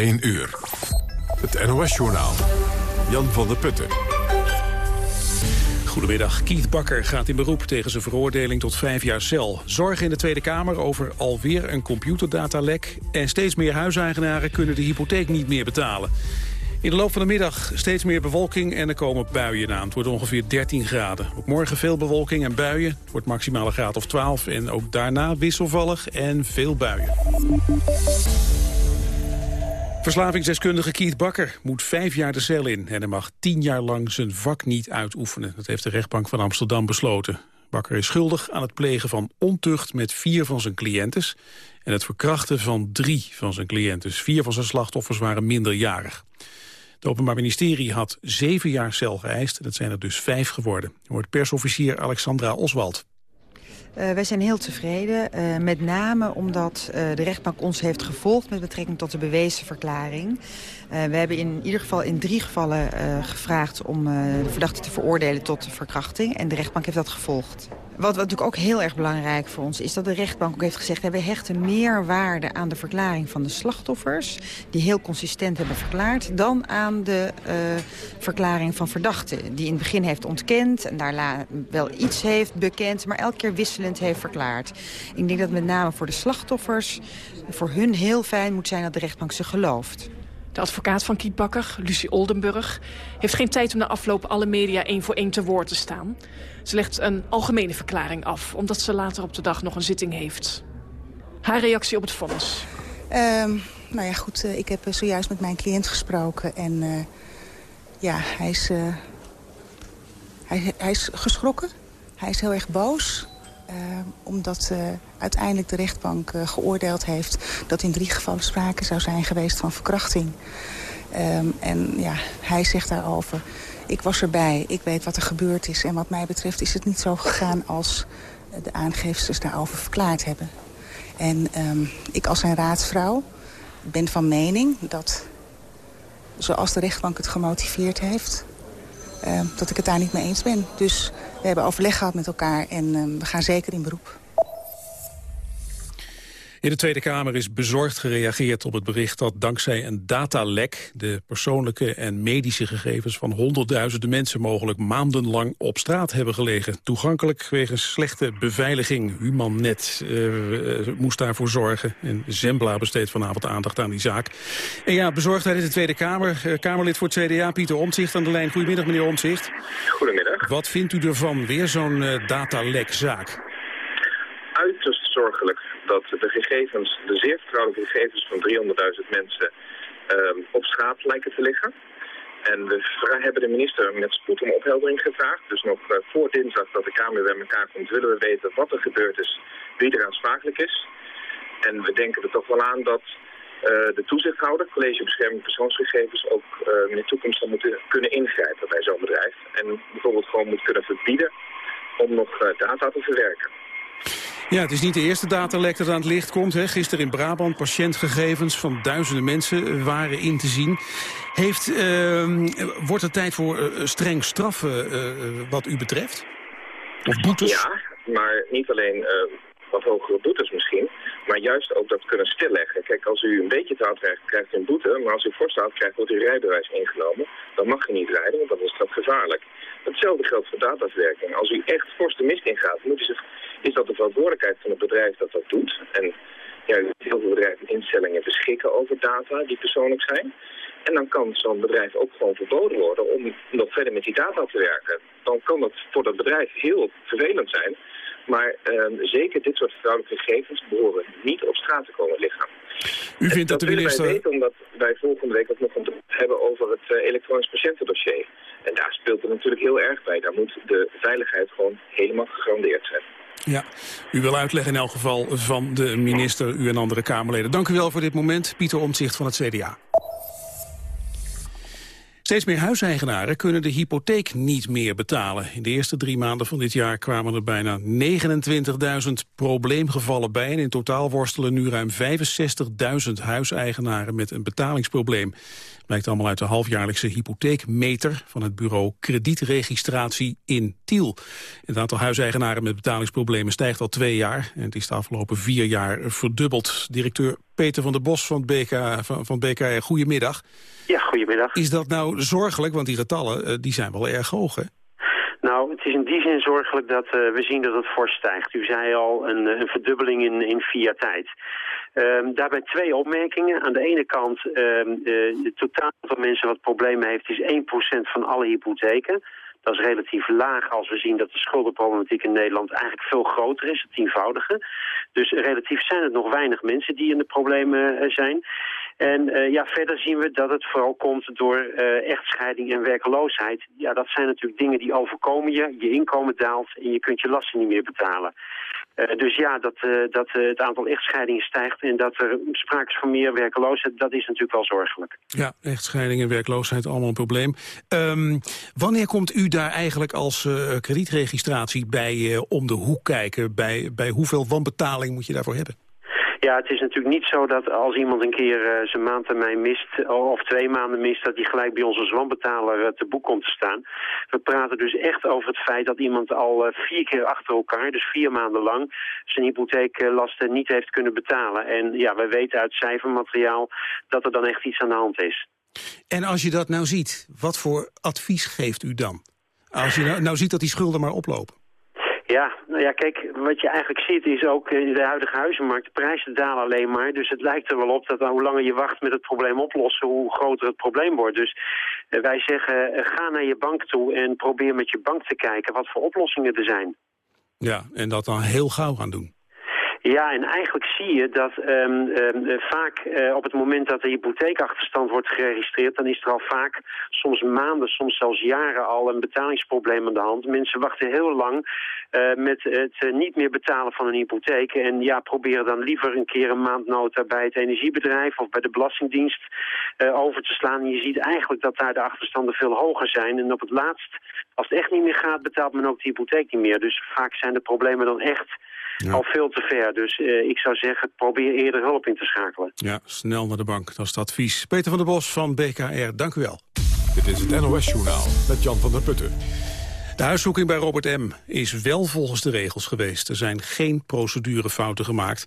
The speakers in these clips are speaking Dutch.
1 uur. Het NOS-journaal. Jan van der Putten. Goedemiddag. Keith Bakker gaat in beroep tegen zijn veroordeling tot vijf jaar cel. Zorgen in de Tweede Kamer over alweer een computerdatalek... en steeds meer huiseigenaren kunnen de hypotheek niet meer betalen. In de loop van de middag steeds meer bewolking en er komen buien aan. Het wordt ongeveer 13 graden. Ook morgen veel bewolking en buien. Het wordt maximaal een graad of 12 en ook daarna wisselvallig en veel buien. Verslavingsdeskundige Keith Bakker moet vijf jaar de cel in... en hij mag tien jaar lang zijn vak niet uitoefenen. Dat heeft de rechtbank van Amsterdam besloten. Bakker is schuldig aan het plegen van ontucht met vier van zijn cliëntes... en het verkrachten van drie van zijn cliëntes. Vier van zijn slachtoffers waren minderjarig. Het Openbaar Ministerie had zeven jaar cel geëist. Dat zijn er dus vijf geworden. Hoort persofficier Alexandra Oswald. Uh, wij zijn heel tevreden, uh, met name omdat uh, de rechtbank ons heeft gevolgd met betrekking tot de bewezen verklaring. We hebben in ieder geval in drie gevallen gevraagd om de verdachte te veroordelen tot verkrachting. En de rechtbank heeft dat gevolgd. Wat, wat natuurlijk ook heel erg belangrijk voor ons is dat de rechtbank ook heeft gezegd... we hechten meer waarde aan de verklaring van de slachtoffers... die heel consistent hebben verklaard... dan aan de verklaring van verdachten. Die in het begin heeft ontkend en daar wel iets heeft bekend... maar elke keer wisselend heeft verklaard. Ik denk dat met name voor de slachtoffers... voor hun heel fijn moet zijn dat de rechtbank ze gelooft. De advocaat van Kiet Bakker, Lucie Oldenburg, heeft geen tijd om na afloop alle media één voor één te woord te staan. Ze legt een algemene verklaring af, omdat ze later op de dag nog een zitting heeft. Haar reactie op het vonnis? Um, nou ja, goed, uh, ik heb uh, zojuist met mijn cliënt gesproken en uh, ja, hij is, hij, hij is geschrokken. Hij is heel erg boos. Uh, omdat uh, uiteindelijk de rechtbank uh, geoordeeld heeft... dat in drie gevallen sprake zou zijn geweest van verkrachting. Um, en ja, hij zegt daarover... ik was erbij, ik weet wat er gebeurd is... en wat mij betreft is het niet zo gegaan als de aangevers daarover verklaard hebben. En um, ik als zijn raadsvrouw ben van mening dat... zoals de rechtbank het gemotiveerd heeft... Dat ik het daar niet mee eens ben. Dus we hebben overleg gehad met elkaar en uh, we gaan zeker in beroep. In de Tweede Kamer is bezorgd gereageerd op het bericht dat dankzij een datalek de persoonlijke en medische gegevens van honderdduizenden mensen mogelijk maandenlang op straat hebben gelegen. Toegankelijk wegens slechte beveiliging. Humannet uh, moest daarvoor zorgen en Zembla besteedt vanavond aandacht aan die zaak. En ja, bezorgdheid in de Tweede Kamer. Uh, Kamerlid voor het CDA, Pieter Omtzigt aan de lijn. Goedemiddag meneer Omtzigt. Goedemiddag. Wat vindt u ervan? Weer zo'n uh, datalekzaak? Uiterst dat de gegevens, de zeer vertrouwelijke gegevens van 300.000 mensen uh, op straat lijken te liggen. En we hebben de minister met spoed om opheldering gevraagd. Dus nog uh, voor dinsdag dat de Kamer bij elkaar komt, willen we weten wat er gebeurd is, wie er aansprakelijk is. En we denken er toch wel aan dat uh, de toezichthouder, College Bescherming Persoonsgegevens, ook uh, in de toekomst zal moeten kunnen ingrijpen bij zo'n bedrijf. En bijvoorbeeld gewoon moet kunnen verbieden om nog data te verwerken. Ja, het is niet de eerste datalek dat aan het licht komt. Hè. Gisteren in Brabant patiëntgegevens van duizenden mensen waren in te zien. Heeft, uh, wordt het tijd voor uh, streng straffen uh, wat u betreft? Of boetes? Ja, maar niet alleen wat hogere boetes misschien, maar juist ook dat kunnen stilleggen. Kijk, als u een beetje taal krijgt, krijgt u een boete, maar als u voorstaat krijgt, wordt uw rijbewijs ingenomen. Dan mag u niet rijden, want dan is dat gevaarlijk. Hetzelfde geldt voor dataverwerking. Als u echt fors de mist ingaat, moet u zich is dat de verantwoordelijkheid van het bedrijf dat dat doet. En ja, heel veel bedrijven en instellingen beschikken over data die persoonlijk zijn. En dan kan zo'n bedrijf ook gewoon verboden worden om nog verder met die data te werken. Dan kan dat voor dat bedrijf heel vervelend zijn. Maar uh, zeker dit soort vertrouwelijke gegevens behoren niet op straat te komen liggen. U vindt dat, dat de minister... wij weten omdat wij volgende week ook nog een hebben over het uh, elektronisch patiëntendossier. En daar speelt het natuurlijk heel erg bij. Daar moet de veiligheid gewoon helemaal gegarandeerd zijn. Ja, u wil uitleggen in elk geval van de minister, u en andere Kamerleden. Dank u wel voor dit moment, Pieter Omtzigt van het CDA. Steeds meer huiseigenaren kunnen de hypotheek niet meer betalen. In de eerste drie maanden van dit jaar kwamen er bijna 29.000 probleemgevallen bij. En in totaal worstelen nu ruim 65.000 huiseigenaren met een betalingsprobleem. Blijkt allemaal uit de halfjaarlijkse hypotheekmeter van het bureau kredietregistratie in Tiel. Het aantal huiseigenaren met betalingsproblemen stijgt al twee jaar. En het is de afgelopen vier jaar verdubbeld. Directeur Peter van der Bos van, BK, van, van BKR. Goedemiddag. Ja, goedemiddag. Is dat nou zorgelijk? Want die getallen uh, die zijn wel erg hoog, hè? Nou, het is in die zin zorgelijk dat uh, we zien dat het fors stijgt. U zei al een, een verdubbeling in, in vier jaar tijd. Um, daarbij twee opmerkingen. Aan de ene kant, um, uh, het totaal aantal mensen wat problemen heeft is 1% van alle hypotheken. Dat is relatief laag als we zien dat de schuldenproblematiek in Nederland eigenlijk veel groter is, het tienvoudige. Dus relatief zijn het nog weinig mensen die in de problemen uh, zijn. En uh, ja, verder zien we dat het vooral komt door uh, echtscheiding en werkeloosheid. Ja, dat zijn natuurlijk dingen die overkomen je. Je inkomen daalt en je kunt je lasten niet meer betalen. Uh, dus ja, dat, dat het aantal echtscheidingen stijgt en dat er sprake is van meer werkeloosheid, dat is natuurlijk wel zorgelijk. Ja, echtscheiding en werkloosheid, allemaal een probleem. Um, wanneer komt u daar eigenlijk als kredietregistratie bij om de hoek kijken? Bij, bij hoeveel wanbetaling moet je daarvoor hebben? Ja, het is natuurlijk niet zo dat als iemand een keer uh, zijn maandtermijn mist... of twee maanden mist, dat hij gelijk bij onze zwanbetaler uh, te boek komt te staan. We praten dus echt over het feit dat iemand al uh, vier keer achter elkaar... dus vier maanden lang zijn hypotheeklasten niet heeft kunnen betalen. En ja, wij weten uit cijfermateriaal dat er dan echt iets aan de hand is. En als je dat nou ziet, wat voor advies geeft u dan? Als je nou, nou ziet dat die schulden maar oplopen. Ja, nou ja, kijk, wat je eigenlijk ziet is ook in de huidige huizenmarkt, de prijzen dalen alleen maar. Dus het lijkt er wel op dat hoe langer je wacht met het probleem oplossen, hoe groter het probleem wordt. Dus uh, wij zeggen, uh, ga naar je bank toe en probeer met je bank te kijken wat voor oplossingen er zijn. Ja, en dat dan heel gauw gaan doen. Ja, en eigenlijk zie je dat um, um, vaak uh, op het moment dat de hypotheekachterstand wordt geregistreerd... dan is er al vaak, soms maanden, soms zelfs jaren al een betalingsprobleem aan de hand. Mensen wachten heel lang uh, met het niet meer betalen van een hypotheek... en ja, proberen dan liever een keer een maandnota bij het energiebedrijf... of bij de Belastingdienst over te slaan. En je ziet eigenlijk dat daar de achterstanden veel hoger zijn. En op het laatst, als het echt niet meer gaat, betaalt men ook de hypotheek niet meer. Dus vaak zijn de problemen dan echt ja. al veel te ver. Dus uh, ik zou zeggen, probeer eerder hulp in te schakelen. Ja, snel naar de bank, dat is het advies. Peter van der Bos van BKR, dank u wel. Dit is het NOS-journaal met Jan van der Putten. De huiszoeking bij Robert M. is wel volgens de regels geweest. Er zijn geen procedurefouten gemaakt.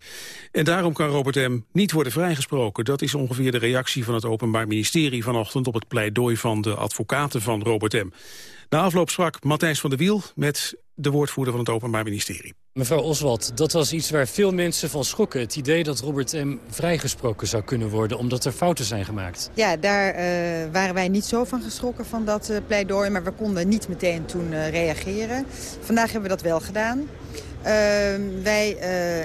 En daarom kan Robert M. niet worden vrijgesproken. Dat is ongeveer de reactie van het Openbaar Ministerie vanochtend... op het pleidooi van de advocaten van Robert M. Na afloop sprak Matthijs van der Wiel met de woordvoerder van het Openbaar Ministerie. Mevrouw Oswald, dat was iets waar veel mensen van schrokken. Het idee dat Robert M. vrijgesproken zou kunnen worden omdat er fouten zijn gemaakt. Ja, daar uh, waren wij niet zo van geschrokken van dat uh, pleidooi. Maar we konden niet meteen toen uh, reageren. Vandaag hebben we dat wel gedaan. Uh, wij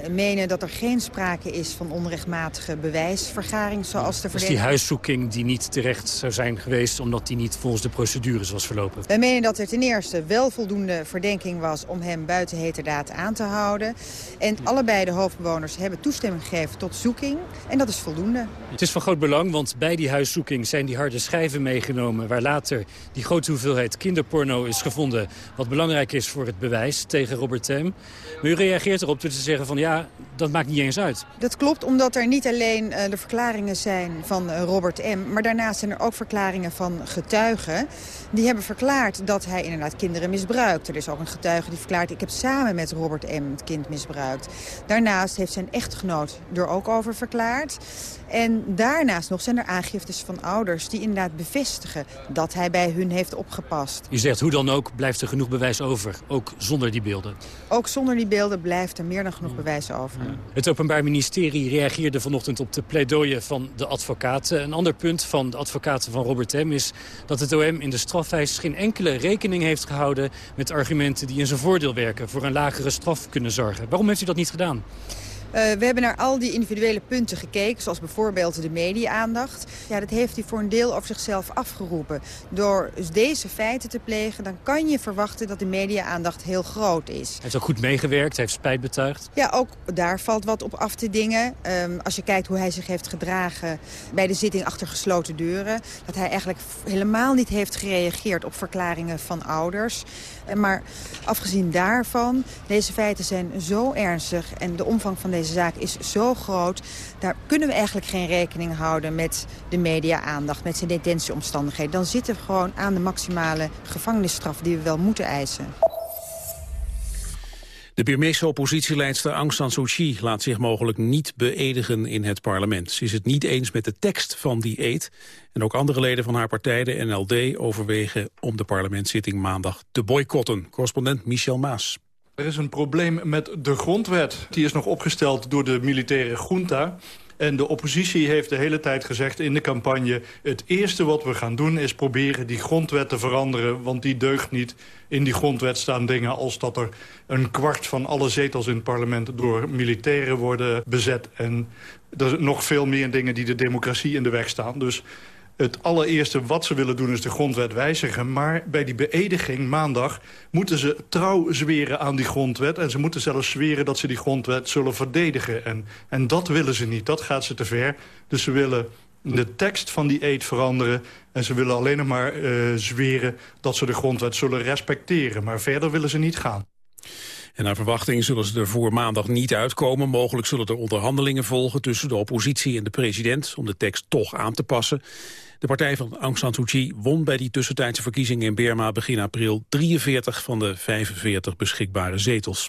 uh, menen dat er geen sprake is van onrechtmatige bewijsvergaring zoals de Dus die huiszoeking die niet terecht zou zijn geweest... omdat die niet volgens de procedures was verlopen? Wij menen dat er ten eerste wel voldoende verdenking was... om hem buiten heterdaad aan te houden. En hm. allebei de hoofdbewoners hebben toestemming gegeven tot zoeking. En dat is voldoende. Het is van groot belang, want bij die huiszoeking zijn die harde schijven meegenomen... waar later die grote hoeveelheid kinderporno is gevonden... wat belangrijk is voor het bewijs tegen Robert M., maar u reageert erop door te zeggen van ja, dat maakt niet eens uit. Dat klopt, omdat er niet alleen uh, de verklaringen zijn van uh, Robert M. Maar daarnaast zijn er ook verklaringen van getuigen. Die hebben verklaard dat hij inderdaad kinderen misbruikt. Er is ook een getuige die verklaart ik heb samen met Robert M. het kind misbruikt. Daarnaast heeft zijn echtgenoot er ook over verklaard. En daarnaast nog zijn er aangiftes van ouders die inderdaad bevestigen dat hij bij hun heeft opgepast. U zegt hoe dan ook blijft er genoeg bewijs over, ook zonder die beelden? Ook zonder die beelden blijft er meer dan genoeg bewijs over. Het Openbaar Ministerie reageerde vanochtend op de pleidooien van de advocaten. Een ander punt van de advocaten van Robert M. is dat het OM in de strafwijs geen enkele rekening heeft gehouden met argumenten die in zijn voordeel werken voor een lagere straf kunnen zorgen. Waarom heeft u dat niet gedaan? Uh, we hebben naar al die individuele punten gekeken, zoals bijvoorbeeld de media-aandacht. Ja, dat heeft hij voor een deel over zichzelf afgeroepen. Door dus deze feiten te plegen, dan kan je verwachten dat de media-aandacht heel groot is. Hij heeft ook goed meegewerkt, hij heeft spijt betuigd. Ja, ook daar valt wat op af te dingen. Um, als je kijkt hoe hij zich heeft gedragen bij de zitting achter gesloten deuren. Dat hij eigenlijk helemaal niet heeft gereageerd op verklaringen van ouders. Maar afgezien daarvan, deze feiten zijn zo ernstig en de omvang van deze zaak is zo groot. Daar kunnen we eigenlijk geen rekening houden met de media-aandacht, met zijn detentieomstandigheden. Dan zitten we gewoon aan de maximale gevangenisstraf die we wel moeten eisen. De Birmeese oppositieleidster Aung San Suu Kyi laat zich mogelijk niet beedigen in het parlement. Ze is het niet eens met de tekst van die eed. En ook andere leden van haar partij, de NLD, overwegen om de parlementszitting maandag te boycotten. Correspondent Michel Maas. Er is een probleem met de grondwet. Die is nog opgesteld door de militaire junta. En de oppositie heeft de hele tijd gezegd in de campagne... het eerste wat we gaan doen is proberen die grondwet te veranderen... want die deugt niet. In die grondwet staan dingen als dat er een kwart van alle zetels in het parlement... door militairen worden bezet. En er zijn nog veel meer dingen die de democratie in de weg staan. Dus het allereerste wat ze willen doen is de grondwet wijzigen. Maar bij die beëdiging maandag moeten ze trouw zweren aan die grondwet. En ze moeten zelfs zweren dat ze die grondwet zullen verdedigen. En, en dat willen ze niet, dat gaat ze te ver. Dus ze willen de tekst van die eed veranderen. En ze willen alleen nog maar uh, zweren dat ze de grondwet zullen respecteren. Maar verder willen ze niet gaan. En naar verwachting zullen ze er voor maandag niet uitkomen. Mogelijk zullen er onderhandelingen volgen tussen de oppositie en de president... om de tekst toch aan te passen. De partij van Aung San Suu Kyi won bij die tussentijdse verkiezingen in Burma begin april 43 van de 45 beschikbare zetels.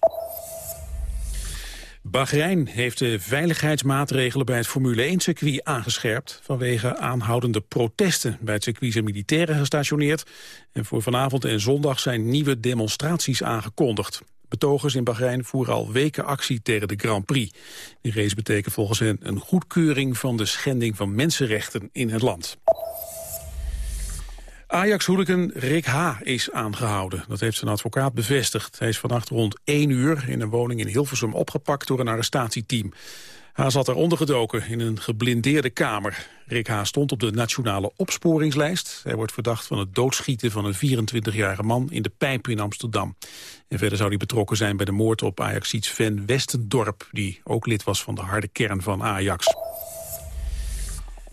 Bahrein heeft de veiligheidsmaatregelen bij het Formule 1-circuit aangescherpt... vanwege aanhoudende protesten. Bij het circuit zijn militairen gestationeerd... en voor vanavond en zondag zijn nieuwe demonstraties aangekondigd. Betogers in Bahrein voeren al weken actie tegen de Grand Prix. Die race betekent volgens hen een goedkeuring van de schending van mensenrechten in het land. Ajax-hooligan Rick H. is aangehouden. Dat heeft zijn advocaat bevestigd. Hij is vannacht rond 1 uur in een woning in Hilversum opgepakt door een arrestatieteam. H. zat er ondergedoken in een geblindeerde kamer. Rick H. stond op de nationale opsporingslijst. Hij wordt verdacht van het doodschieten van een 24-jarige man in de Pijp in Amsterdam. En verder zou hij betrokken zijn bij de moord op Ajax-iets Van Westendorp... die ook lid was van de harde kern van Ajax.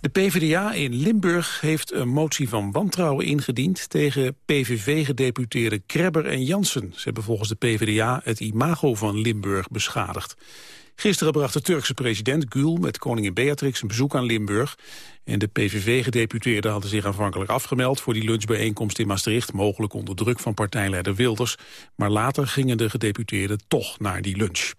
De PvdA in Limburg heeft een motie van wantrouwen ingediend... tegen PVV-gedeputeerden Krebber en Jansen. Ze hebben volgens de PvdA het imago van Limburg beschadigd. Gisteren bracht de Turkse president Gül met koningin Beatrix een bezoek aan Limburg. En de PVV-gedeputeerden hadden zich aanvankelijk afgemeld voor die lunchbijeenkomst in Maastricht, mogelijk onder druk van partijleider Wilders. Maar later gingen de gedeputeerden toch naar die lunch.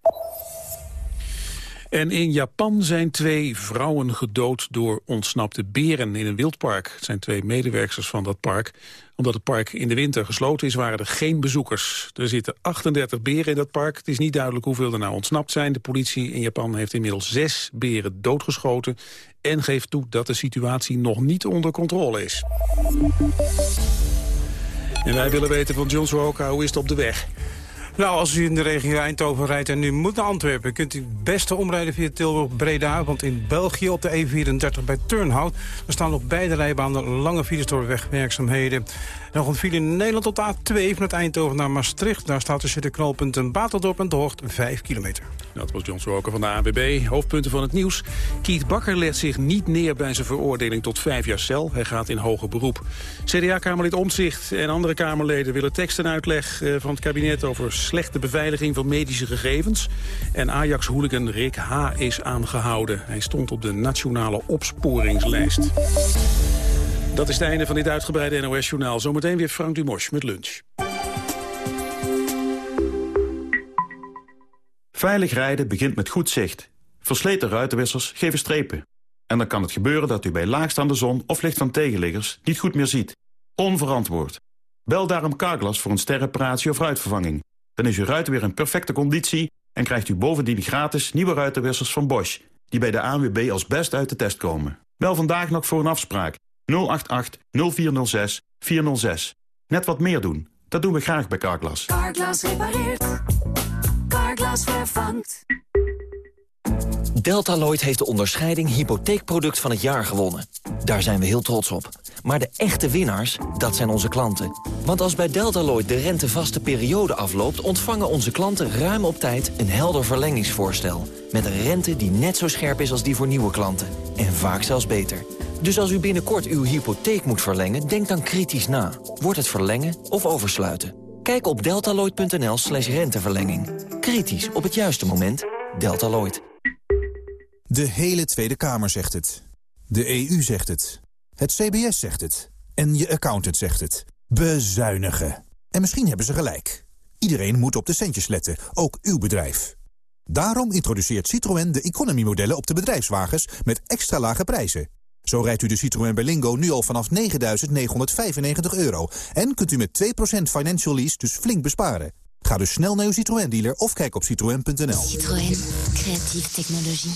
En in Japan zijn twee vrouwen gedood door ontsnapte beren in een wildpark. Het zijn twee medewerkers van dat park. Omdat het park in de winter gesloten is, waren er geen bezoekers. Er zitten 38 beren in dat park. Het is niet duidelijk hoeveel er nou ontsnapt zijn. De politie in Japan heeft inmiddels zes beren doodgeschoten... en geeft toe dat de situatie nog niet onder controle is. En wij willen weten van John Soroka, hoe is het op de weg? Nou, als u in de regio Eindhoven rijdt en nu moet naar Antwerpen... kunt u het beste omrijden via Tilburg-Breda. Want in België op de E34 bij Turnhout... staan op beide rijbanen lange files door. Nog een file in Nederland de A2 vanuit Eindhoven naar Maastricht. Daar staat tussen de knooppunten Baterdorp en De Hoort 5 kilometer. Dat was John Soroker van de ANWB. Hoofdpunten van het nieuws. Kiet Bakker legt zich niet neer bij zijn veroordeling tot vijf jaar cel. Hij gaat in hoger beroep. CDA-kamerlid Omtzigt en andere Kamerleden willen tekst en uitleg eh, van het kabinet... over slechte beveiliging van medische gegevens. En Ajax-hooligan Rick H. is aangehouden. Hij stond op de nationale opsporingslijst. Dat is het einde van dit uitgebreide NOS-journaal. Zometeen weer Frank Dumos met lunch. Veilig rijden begint met goed zicht. Versleten ruitenwissers geven strepen. En dan kan het gebeuren dat u bij laagstaande zon of licht van tegenliggers niet goed meer ziet. Onverantwoord. Bel daarom Carglass voor een sterreparatie of ruitvervanging. Dan is uw ruit weer in perfecte conditie en krijgt u bovendien gratis nieuwe ruitenwissers van Bosch... die bij de ANWB als best uit de test komen. Bel vandaag nog voor een afspraak 088 0406 406. Net wat meer doen. Dat doen we graag bij Carglass. Carglass repareert. Carglass vervangt. Deltaloid heeft de onderscheiding hypotheekproduct van het jaar gewonnen. Daar zijn we heel trots op. Maar de echte winnaars, dat zijn onze klanten. Want als bij Deltaloid de rentevaste periode afloopt... ontvangen onze klanten ruim op tijd een helder verlengingsvoorstel. Met een rente die net zo scherp is als die voor nieuwe klanten. En vaak zelfs beter. Dus als u binnenkort uw hypotheek moet verlengen, denk dan kritisch na. Wordt het verlengen of oversluiten? Kijk op deltaloid.nl slash renteverlenging. Kritisch op het juiste moment. Deltaloid. De hele Tweede Kamer zegt het. De EU zegt het. Het CBS zegt het. En je accountant zegt het. Bezuinigen. En misschien hebben ze gelijk. Iedereen moet op de centjes letten, ook uw bedrijf. Daarom introduceert Citroën de economy-modellen op de bedrijfswagens met extra lage prijzen. Zo rijdt u de Citroën Berlingo nu al vanaf 9.995 euro. En kunt u met 2% financial lease dus flink besparen. Ga dus snel naar uw Citroën-dealer of kijk op citroën.nl. Citroën. Creatieve technologie.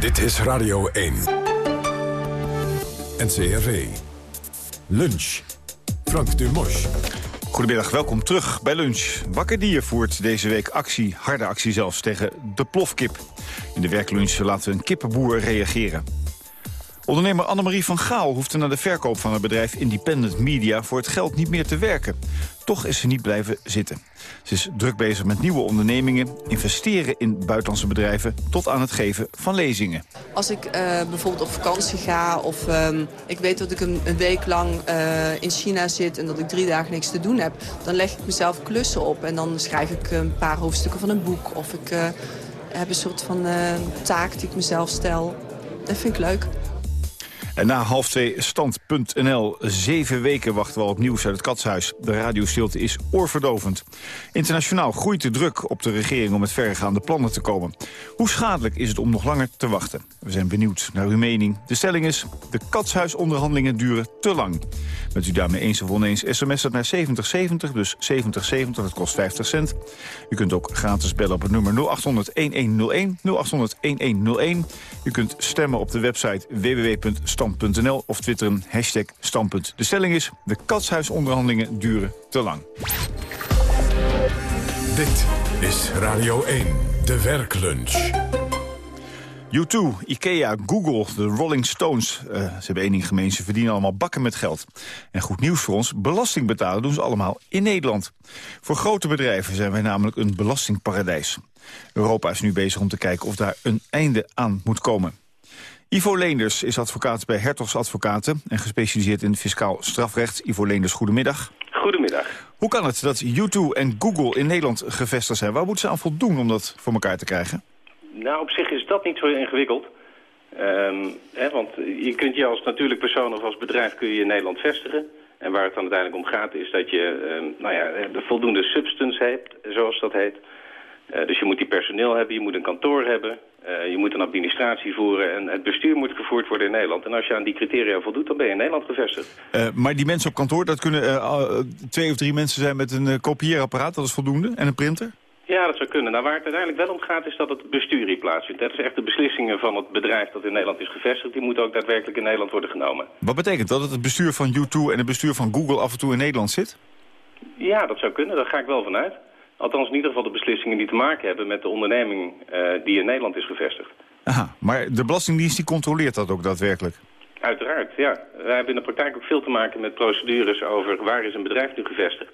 Dit is Radio 1. NCRV. Lunch. Frank Dumos. Goedemiddag, welkom terug bij Lunch. Wakkerdier voert deze week actie, harde actie zelfs, tegen de plofkip. In de werklunch laten we een kippenboer reageren. Ondernemer Annemarie van Gaal hoefde na de verkoop van haar bedrijf Independent Media voor het geld niet meer te werken. Toch is ze niet blijven zitten. Ze is druk bezig met nieuwe ondernemingen, investeren in buitenlandse bedrijven... tot aan het geven van lezingen. Als ik uh, bijvoorbeeld op vakantie ga of um, ik weet dat ik een, week lang uh, in China zit... en dat ik drie dagen niks te doen heb, dan leg ik mezelf klussen op. En dan schrijf ik een paar hoofdstukken van een boek. Of ik uh, heb een soort van taak die ik mezelf stel. Dat vind ik leuk. En na half twee stand.nl. Zeven weken wachten we al op nieuws uit het katshuis. De radiostilte is oorverdovend. Internationaal groeit de druk op de regering om met verregaande plannen te komen. Hoe schadelijk is het om nog langer te wachten? We zijn benieuwd naar uw mening. De stelling is, de katshuisonderhandelingen duren te lang. Bent u daarmee eens of oneens, sms het naar 7070, dus 7070, dat kost 50 cent. U kunt ook gratis bellen op het nummer 0800-1101, 0800-1101. U kunt stemmen op de website www.stand.nl of twitteren hashtag standpunt. De stelling is, de katshuisonderhandelingen duren te lang. Dit is Radio 1, de werklunch. U2, Ikea, Google, de Rolling Stones. Uh, ze hebben één ding gemeen, ze verdienen allemaal bakken met geld. En goed nieuws voor ons, belasting betalen doen ze allemaal in Nederland. Voor grote bedrijven zijn wij namelijk een belastingparadijs. Europa is nu bezig om te kijken of daar een einde aan moet komen. Ivo Leenders is advocaat bij Hertogs Advocaten... en gespecialiseerd in fiscaal strafrecht. Ivo Leenders, goedemiddag. Goedemiddag. Hoe kan het dat U2 en Google in Nederland gevestigd zijn? Waar moeten ze aan voldoen om dat voor elkaar te krijgen? Nou, op zich is dat niet zo ingewikkeld. Um, hè, want je kunt je als natuurlijk persoon of als bedrijf kun je in Nederland vestigen. En waar het dan uiteindelijk om gaat is dat je um, nou ja, de voldoende substance hebt, zoals dat heet. Uh, dus je moet die personeel hebben, je moet een kantoor hebben. Uh, je moet een administratie voeren en het bestuur moet gevoerd worden in Nederland. En als je aan die criteria voldoet, dan ben je in Nederland gevestigd. Uh, maar die mensen op kantoor, dat kunnen twee of drie mensen zijn met een kopieerapparaat, dat is voldoende, en een printer? Ja, dat zou kunnen. Nou, waar het uiteindelijk wel om gaat is dat het bestuur hier plaatsvindt. Dat is echt de beslissingen van het bedrijf dat in Nederland is gevestigd. Die moeten ook daadwerkelijk in Nederland worden genomen. Wat betekent dat? Dat het bestuur van U2 en het bestuur van Google af en toe in Nederland zit? Ja, dat zou kunnen. Daar ga ik wel vanuit. Althans in ieder geval de beslissingen die te maken hebben met de onderneming uh, die in Nederland is gevestigd. Aha, maar de Belastingdienst die controleert dat ook daadwerkelijk? Uiteraard, ja. Wij hebben in de praktijk ook veel te maken met procedures over waar is een bedrijf nu gevestigd.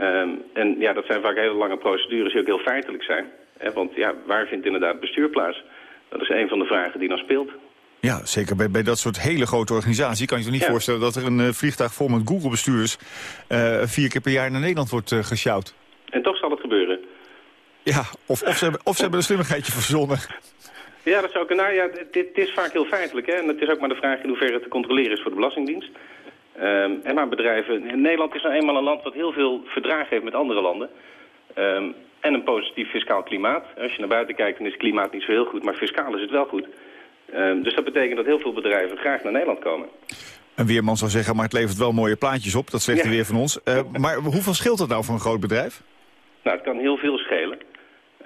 Um, en ja, dat zijn vaak hele lange procedures die ook heel feitelijk zijn. Hè? Want ja, waar vindt inderdaad bestuur plaats? Dat is een van de vragen die dan speelt. Ja, zeker bij, bij dat soort hele grote organisaties kan je je niet ja. voorstellen... dat er een uh, vliegtuig vol met Google-bestuurders uh, vier keer per jaar naar Nederland wordt uh, gesjouwd. En toch zal het gebeuren. Ja, of, of, ze, hebben, of ze hebben een slimmigheidje verzonnen. Ja, dat zou kunnen. Nou ja, dit, dit is vaak heel feitelijk. Hè? En het is ook maar de vraag in hoeverre het te controleren is voor de Belastingdienst. Um, en maar bedrijven... Nederland is nou eenmaal een land wat heel veel verdragen heeft met andere landen. Um, en een positief fiscaal klimaat. Als je naar buiten kijkt, dan is het klimaat niet zo heel goed, maar fiscaal is het wel goed. Um, dus dat betekent dat heel veel bedrijven graag naar Nederland komen. Een weerman zou zeggen, maar het levert wel mooie plaatjes op. Dat zegt ja. de weer van ons. Uh, maar hoeveel scheelt dat nou voor een groot bedrijf? Nou, het kan heel veel schelen.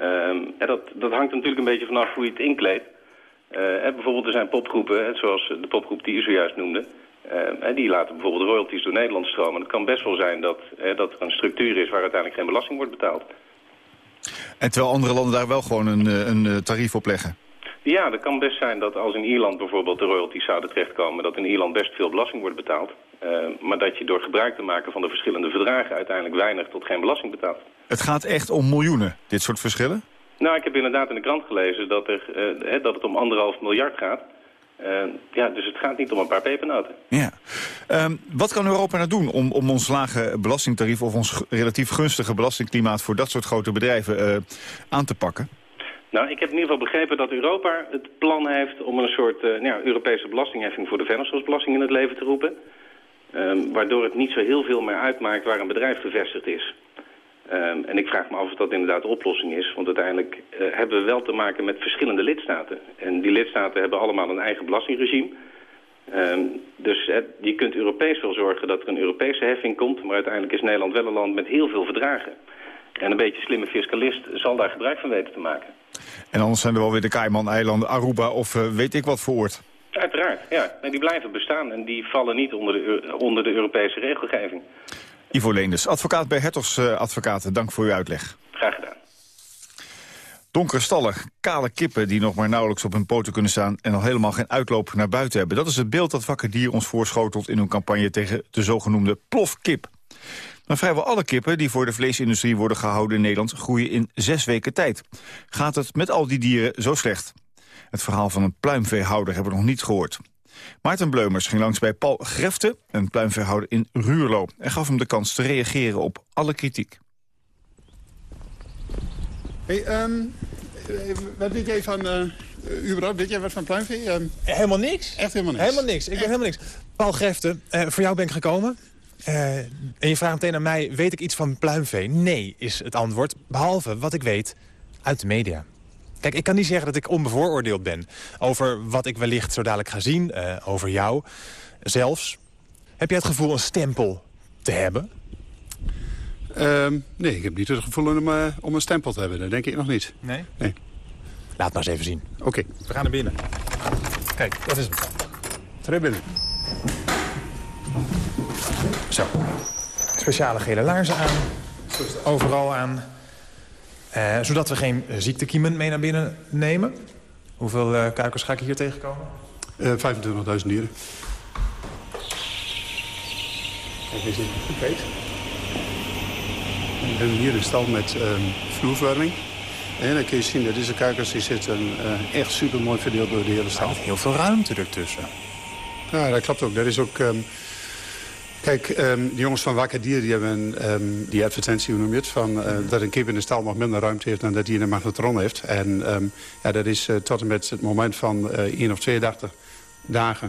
Um, en dat, dat hangt natuurlijk een beetje vanaf hoe je het inkleedt. Uh, bijvoorbeeld er zijn popgroepen, zoals de popgroep die u zojuist noemde... Uh, die laten bijvoorbeeld royalties door Nederland stromen. Het kan best wel zijn dat, uh, dat er een structuur is waar uiteindelijk geen belasting wordt betaald. En terwijl andere landen daar wel gewoon een, een tarief op leggen? Ja, dat kan best zijn dat als in Ierland bijvoorbeeld de royalties zouden terechtkomen... dat in Ierland best veel belasting wordt betaald. Uh, maar dat je door gebruik te maken van de verschillende verdragen... uiteindelijk weinig tot geen belasting betaalt. Het gaat echt om miljoenen, dit soort verschillen? Nou, ik heb inderdaad in de krant gelezen dat, er, uh, dat het om anderhalf miljard gaat... Uh, ja, dus het gaat niet om een paar pepernoten. Ja. Um, wat kan Europa nou doen om, om ons lage belastingtarief... of ons relatief gunstige belastingklimaat voor dat soort grote bedrijven uh, aan te pakken? Nou, ik heb in ieder geval begrepen dat Europa het plan heeft om een soort uh, nou, Europese belastingheffing voor de vennootschapsbelasting in het leven te roepen. Um, waardoor het niet zo heel veel meer uitmaakt waar een bedrijf gevestigd is. Um, en ik vraag me af of dat inderdaad de oplossing is. Want uiteindelijk uh, hebben we wel te maken met verschillende lidstaten. En die lidstaten hebben allemaal een eigen belastingregime. Um, dus uh, je kunt Europees wel zorgen dat er een Europese heffing komt. Maar uiteindelijk is Nederland wel een land met heel veel verdragen. En een beetje slimme fiscalist zal daar gebruik van weten te maken. En anders zijn er wel weer de Cayman-eilanden, Aruba of uh, weet ik wat voor oord. Uiteraard, ja. Die blijven bestaan en die vallen niet onder de, onder de Europese regelgeving. Ivo Leenders, advocaat bij Hertogs uh, Advocaten. Dank voor uw uitleg. Graag gedaan. Donkere stallen, kale kippen die nog maar nauwelijks op hun poten kunnen staan... en al helemaal geen uitloop naar buiten hebben. Dat is het beeld dat Wakker Dier ons voorschotelt in hun campagne tegen de zogenoemde plofkip. Maar vrijwel alle kippen die voor de vleesindustrie worden gehouden in Nederland... groeien in zes weken tijd. Gaat het met al die dieren zo slecht? Het verhaal van een pluimveehouder hebben we nog niet gehoord. Maarten Bleumers ging langs bij Paul Grefte, een pluimveehouder in Ruurlo... en gaf hem de kans te reageren op alle kritiek. Hey, um, wat weet jij van uh, überhaupt? Weet jij wat van pluimvee? Um, helemaal niks. Echt helemaal niks? Helemaal niks. Ik ben helemaal niks. Paul Grefte, uh, voor jou ben ik gekomen. Uh, en je vraagt meteen aan mij, weet ik iets van pluimvee? Nee, is het antwoord. Behalve wat ik weet uit de media. Kijk, ik kan niet zeggen dat ik onbevooroordeeld ben... over wat ik wellicht zo dadelijk ga zien, uh, over jou. Zelfs, heb jij het gevoel een stempel te hebben? Um, nee, ik heb niet het gevoel om, uh, om een stempel te hebben. Dat denk ik nog niet. Nee? Nee. Laat maar eens even zien. Oké. Okay. We gaan naar binnen. Kijk, dat is het. Terug binnen. Zo. Speciale gele laarzen aan. Overal aan. Uh, zodat we geen ziektekiemen mee naar binnen nemen. Hoeveel uh, kuikens ga ik hier tegenkomen? Uh, 25.000 dieren. Kijk, eens in. Kijk. We hebben hier een stal met um, vloervorming. En dan kun je zien dat deze kuikens die zitten uh, echt super mooi verdeeld door de hele stal. heel veel ruimte ertussen. Ja, dat klopt ook. Dat is ook... Um, Kijk, um, de jongens van Wakker Dier die hebben um, die advertentie, hoe noem je het... Van, uh, dat een kip in de stal nog minder ruimte heeft dan dat hij in een magnetron heeft. En um, ja, dat is uh, tot en met het moment van uh, 1 of 32 dagen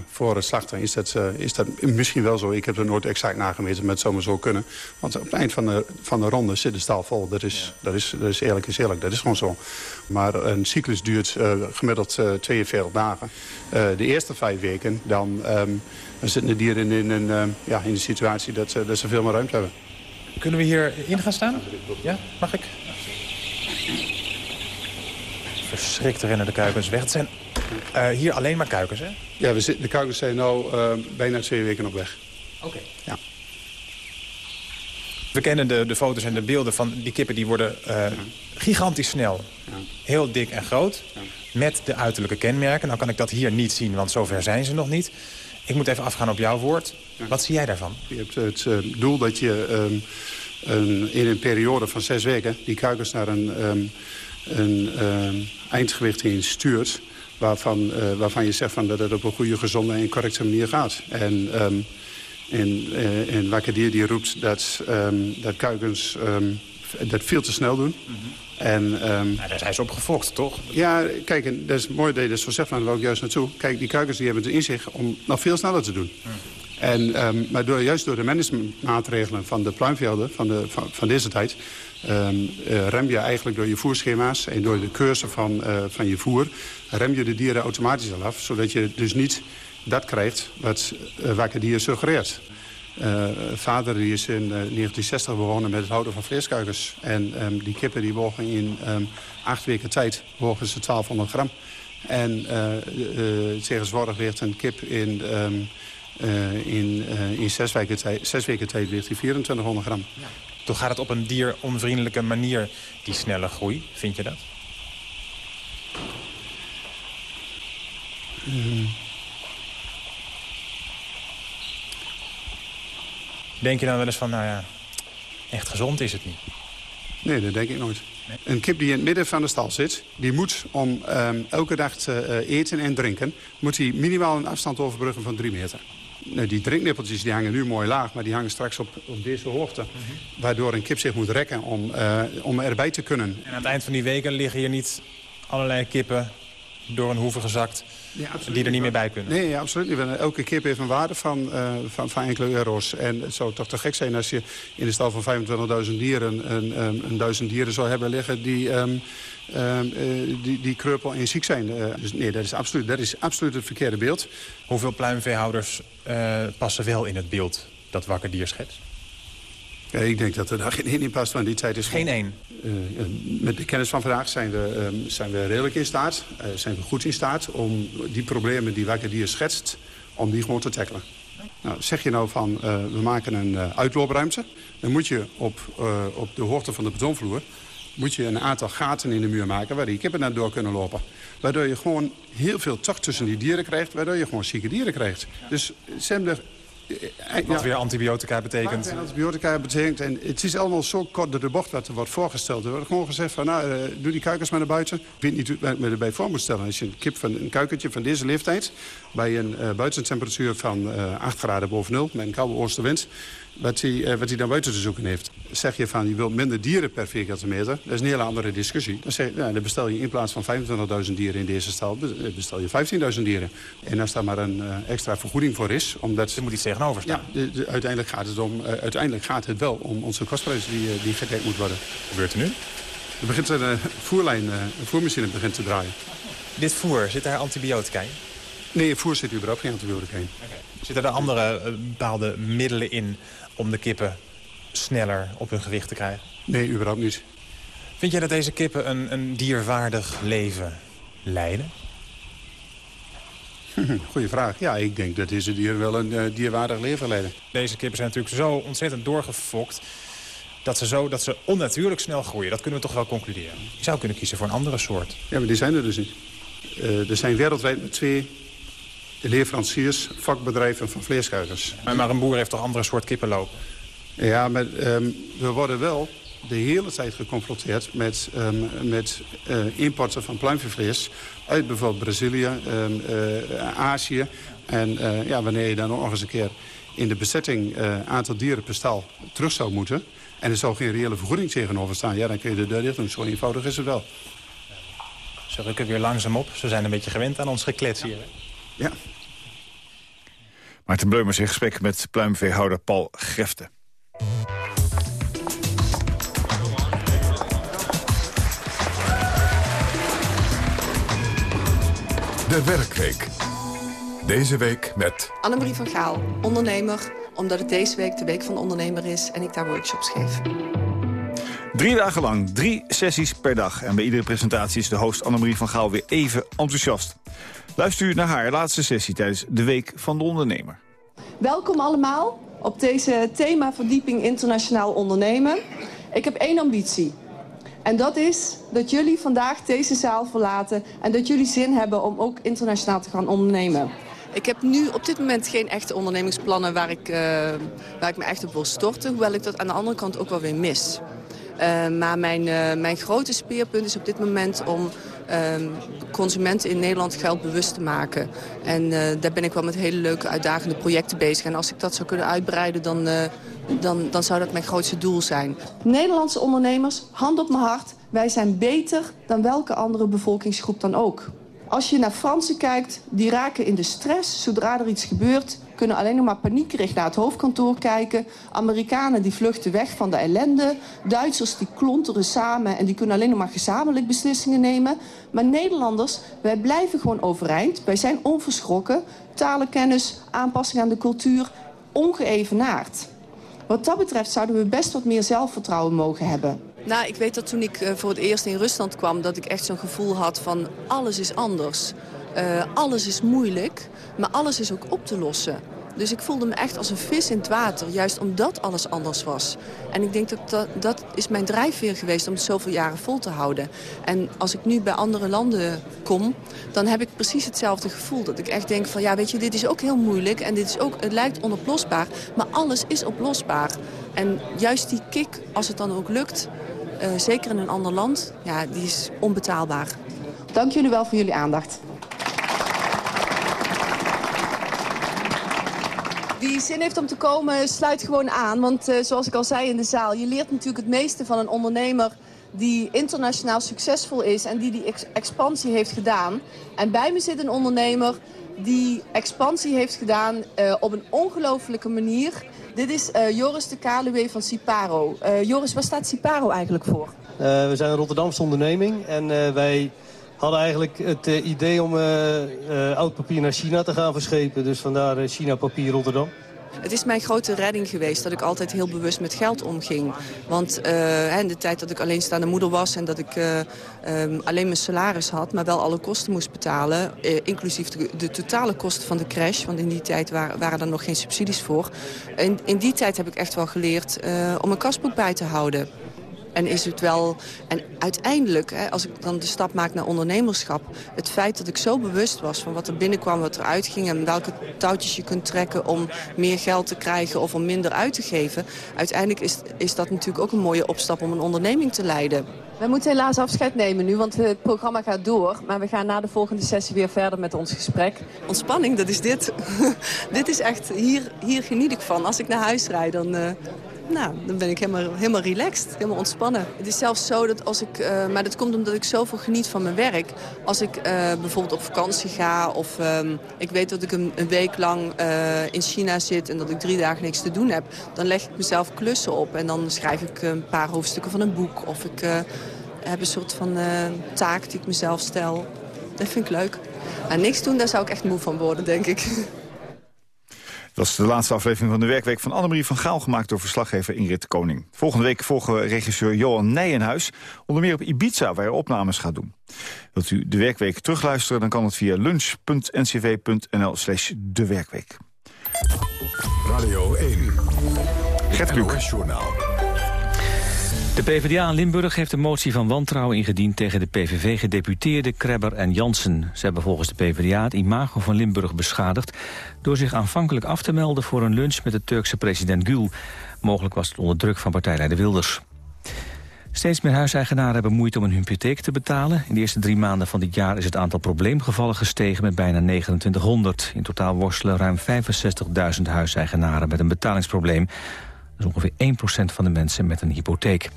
voor het slachten is dat, uh, is dat misschien wel zo. Ik heb het nooit exact nagemeten, maar het zou maar zo kunnen. Want op het eind van de, van de ronde zit de stal vol. Dat is, ja. dat, is, dat is eerlijk is eerlijk, dat is gewoon zo. Maar een cyclus duurt uh, gemiddeld uh, 42 dagen. Uh, de eerste vijf weken, dan, um, dan zitten de dieren in, in, uh, ja, in de situatie dat, uh, dat ze veel meer ruimte hebben. Kunnen we hier in gaan staan? Ja, mag ik? Verschrikt rennen de kuikens weg. Het zijn uh, hier alleen maar kuikens, hè? Ja, we zitten, de kuikens zijn nu uh, bijna twee weken op weg. Oké. Okay. Ja. We kennen de, de foto's en de beelden van die kippen. Die worden uh, ja. gigantisch snel. Ja. Heel dik en groot. Ja. Met de uiterlijke kenmerken. Nou kan ik dat hier niet zien, want zover zijn ze nog niet. Ik moet even afgaan op jouw woord. Wat zie jij daarvan? Je hebt het uh, doel dat je um, een, in een periode van zes weken... die kuikens naar een, um, een um, eindgewicht heen stuurt waarvan, uh, waarvan je zegt van dat het op een goede, gezonde en correcte manier gaat. En, um, en, en die roept dat, um, dat kuikens um, dat veel te snel doen. Mhm. Mm -hmm. En, um, nou, daar zijn ze op gefokt, toch? Ja, kijk, en dat is mooi dat je dat zo zegt, maar daar ik juist naartoe. Kijk, die kuikens die hebben het in zich om nog veel sneller te doen. Mm. En, um, maar door, juist door de managementmaatregelen van de pluimvelden van, de, van, van deze tijd... Um, rem je eigenlijk door je voerschema's en door de cursen van, uh, van je voer... rem je de dieren automatisch al af, zodat je dus niet dat krijgt wat uh, Dier suggereert. Vader die is in uh, 1960 begonnen met het houden van vleeskuikens. En um, die kippen die wogen in um, acht weken tijd wogen ze 1200 gram. En uh, tegenwoordig weegt een kip in, in, in zes, weken tijd, zes weken tijd weegt die 2400 gram. Ja. Toch gaat het op een dieronvriendelijke manier, die snelle groei. Vind je dat? Mm. Denk je dan wel eens van, nou ja, echt gezond is het niet? Nee, dat denk ik nooit. Nee. Een kip die in het midden van de stal zit... die moet om um, elke dag te uh, eten en drinken... moet hij minimaal een afstand overbruggen van drie meter. Nou, die drinknippeltjes die hangen nu mooi laag... maar die hangen straks op, op deze hoogte. Mm -hmm. Waardoor een kip zich moet rekken om, uh, om erbij te kunnen. En aan het eind van die weken liggen hier niet allerlei kippen door een hoeve gezakt... die er niet meer bij kunnen. Nee, ja, absoluut niet. Elke kip heeft een waarde van, uh, van, van, enkele euro's. En het zou toch te gek zijn als je in de stal van 25.000 dieren... een, een, een, duizend dieren zou hebben liggen die, um, uh, die, die kreupel en ziek zijn. Uh, dus nee, dat is, absoluut, dat is absoluut het verkeerde beeld. Hoeveel pluimveehouders passen wel in het beeld dat wakker dier schetst? Ja, ik denk dat er daar geen één in past, want die tijd is... Geen één? Uh, met de kennis van vandaag zijn we, uh, zijn we redelijk in staat, uh, zijn we goed in staat... om die problemen die Wakker Dier schetst, om die gewoon te tackelen. Nou, zeg je nou van, we maken een uitloopruimte... dan moet je op, op de hoogte van de betonvloer... moet je een aantal gaten in de muur maken waar die kippen naar door kunnen lopen. Waardoor je gewoon heel veel tocht tussen die dieren krijgt... waardoor je gewoon zieke dieren krijgt. Dus ze hebben er wat weer antibiotica betekent. Wat antibiotica betekent. En het is allemaal zo kort door de bocht wat er wordt voorgesteld. Er wordt gewoon gezegd van, nou, uh, doe die kuikens maar naar buiten. Ik weet niet hoe ik me erbij voor moet stellen. Als je een, kip van, een kuikentje van deze leeftijd... bij een uh, buitentemperatuur van uh, 8 graden boven nul... met een koude oostenwind wat hij, uh, wat hij dan buiten te zoeken heeft. Zeg je van, je wilt minder dieren per vierkante meter, dat is een hele andere discussie. Dan, zeg, nou, dan bestel je in plaats van 25.000 dieren in deze stal, bestel je 15.000 dieren. En als daar maar een uh, extra vergoeding voor is, omdat... Er moet iets tegenover staan. Ja, de, de, uiteindelijk, gaat het om, uh, uiteindelijk gaat het wel om onze kostprijs die, die gedekt moet worden. Wat gebeurt er nu? Er begint een voerlijn, een voermachine begint te draaien. Dit voer, zit daar antibiotica in? Nee, voer zit überhaupt geen antibiotica in. Okay. Zitten er andere bepaalde middelen in om de kippen sneller op hun gewicht te krijgen? Nee, überhaupt niet. Vind jij dat deze kippen een, een dierwaardig leven leiden? Goeie vraag. Ja, ik denk dat deze dieren wel een uh, dierwaardig leven leiden. Deze kippen zijn natuurlijk zo ontzettend doorgefokt... Dat ze, zo, dat ze onnatuurlijk snel groeien. Dat kunnen we toch wel concluderen. Je zou kunnen kiezen voor een andere soort. Ja, maar die zijn er dus niet. Uh, er zijn wereldwijd twee leveranciers, vakbedrijven van vleeskuikers. Maar, maar een boer heeft toch andere soort kippen lopen? Ja, maar um, we worden wel de hele tijd geconfronteerd met, um, met uh, importen van pluimveevlees... uit bijvoorbeeld Brazilië, um, uh, Azië. En uh, ja, wanneer je dan nog eens een keer in de bezetting een aantal dieren per stal terug zou moeten... en er zou geen reële vergoeding tegenover staan... ja, dan kun je de deur dicht doen. Zo eenvoudig is het wel. Ze rukken weer langzaam op. Ze zijn een beetje gewend aan ons geklets hier. Ja. Maarten Bleumers in gesprek met pluimveehouder Paul Grefte. De Werkweek. Deze week met... Annemarie van Gaal, ondernemer, omdat het deze week de Week van de Ondernemer is... en ik daar workshops geef. Drie dagen lang, drie sessies per dag. En bij iedere presentatie is de host Annemarie van Gaal weer even enthousiast. Luister u naar haar laatste sessie tijdens de Week van de Ondernemer. Welkom allemaal op deze thema verdieping internationaal ondernemen. Ik heb één ambitie. En dat is dat jullie vandaag deze zaal verlaten... en dat jullie zin hebben om ook internationaal te gaan ondernemen. Ik heb nu op dit moment geen echte ondernemingsplannen waar ik, uh, waar ik me echt op wil storten. Hoewel ik dat aan de andere kant ook wel weer mis. Uh, maar mijn, uh, mijn grote speerpunt is op dit moment om consumenten in Nederland geldbewust te maken. En uh, daar ben ik wel met hele leuke uitdagende projecten bezig. En als ik dat zou kunnen uitbreiden, dan, uh, dan, dan zou dat mijn grootste doel zijn. Nederlandse ondernemers, hand op mijn hart, wij zijn beter dan welke andere bevolkingsgroep dan ook. Als je naar Fransen kijkt, die raken in de stress zodra er iets gebeurt kunnen alleen nog maar paniekerig naar het hoofdkantoor kijken. Amerikanen die vluchten weg van de ellende. Duitsers die klonteren samen en die kunnen alleen nog maar gezamenlijk beslissingen nemen. Maar Nederlanders, wij blijven gewoon overeind. Wij zijn onverschrokken. Talenkennis, aanpassing aan de cultuur, ongeëvenaard. Wat dat betreft zouden we best wat meer zelfvertrouwen mogen hebben. Nou, ik weet dat toen ik uh, voor het eerst in Rusland kwam... dat ik echt zo'n gevoel had van alles is anders. Uh, alles is moeilijk, maar alles is ook op te lossen. Dus ik voelde me echt als een vis in het water, juist omdat alles anders was. En ik denk dat dat, dat is mijn drijfveer geweest om het zoveel jaren vol te houden. En als ik nu bij andere landen kom, dan heb ik precies hetzelfde gevoel. Dat ik echt denk van, ja, weet je, dit is ook heel moeilijk en dit is ook, het lijkt onoplosbaar. Maar alles is oplosbaar. En juist die kick, als het dan ook lukt, uh, zeker in een ander land, ja, die is onbetaalbaar. Dank jullie wel voor jullie aandacht. Wie zin heeft om te komen, sluit gewoon aan. Want uh, zoals ik al zei in de zaal, je leert natuurlijk het meeste van een ondernemer die internationaal succesvol is en die die ex expansie heeft gedaan. En bij me zit een ondernemer die expansie heeft gedaan uh, op een ongelofelijke manier. Dit is uh, Joris de Kaluwe van Ciparo. Uh, Joris, waar staat Ciparo eigenlijk voor? we zijn een Rotterdamse onderneming en wij hadden eigenlijk het idee om oud papier naar China te gaan verschepen. Dus vandaar China Papier Rotterdam. Het is mijn grote redding geweest dat ik altijd heel bewust met geld omging. Want uh, in de tijd dat ik alleenstaande moeder was en dat ik uh, um, alleen mijn salaris had... maar wel alle kosten moest betalen, uh, inclusief de, totale kosten van de crash... want in die tijd waren, waren er nog geen subsidies voor. In, in die tijd heb ik echt wel geleerd om een kasboek bij te houden. En is het wel... En uiteindelijk, hè, als ik dan de stap maak naar ondernemerschap... het feit dat ik zo bewust was van wat er binnenkwam, wat er uitging... en welke touwtjes je kunt trekken om meer geld te krijgen of om minder uit te geven... uiteindelijk is, is dat natuurlijk ook een mooie opstap om een onderneming te leiden. We moeten helaas afscheid nemen nu, want het programma gaat door. Maar we gaan na de volgende sessie weer verder met ons gesprek. Ontspanning, dat is dit. dit is echt, hier, hier geniet ik van. Als ik naar huis rijd, dan... Uh, nou, dan ben ik helemaal, helemaal relaxed, helemaal ontspannen. Het is zelfs zo dat als ik, uh, maar dat komt omdat ik zoveel geniet van mijn werk. Als ik uh, bijvoorbeeld op vakantie ga of um, ik weet dat ik een, week lang uh, in China zit... en dat ik drie dagen niks te doen heb, dan leg ik mezelf klussen op. En dan schrijf ik een paar hoofdstukken van een boek of ik heb een soort van taak die ik mezelf stel. Dat vind ik leuk. En niks doen, daar zou ik echt moe van worden, denk ik. Dat is de laatste aflevering van de werkweek van Annemarie van Gaal... gemaakt door verslaggever Ingrid Koning. Volgende week volgen we regisseur Johan Nijenhuis... onder meer op Ibiza, waar hij opnames gaat doen. Wilt u de werkweek terugluisteren, dan kan het via lunch.ncv.nl slash de werkweek. Radio 1, Gert Kluk. De PvdA in Limburg heeft een motie van wantrouwen ingediend... tegen de PVV-gedeputeerden Krebber en Jansen. Ze hebben volgens de PvdA het imago van Limburg beschadigd... door zich aanvankelijk af te melden voor een lunch met de Turkse president Gül. Mogelijk was het onder druk van partijleider Wilders. Steeds meer huiseigenaren hebben moeite om een hypotheek te betalen. In de eerste drie maanden van dit jaar is het aantal probleemgevallen gestegen met bijna 2900. In totaal worstelen ruim 65.000 huiseigenaren met een betalingsprobleem. Dat is ongeveer 1% van de mensen met een hypotheek.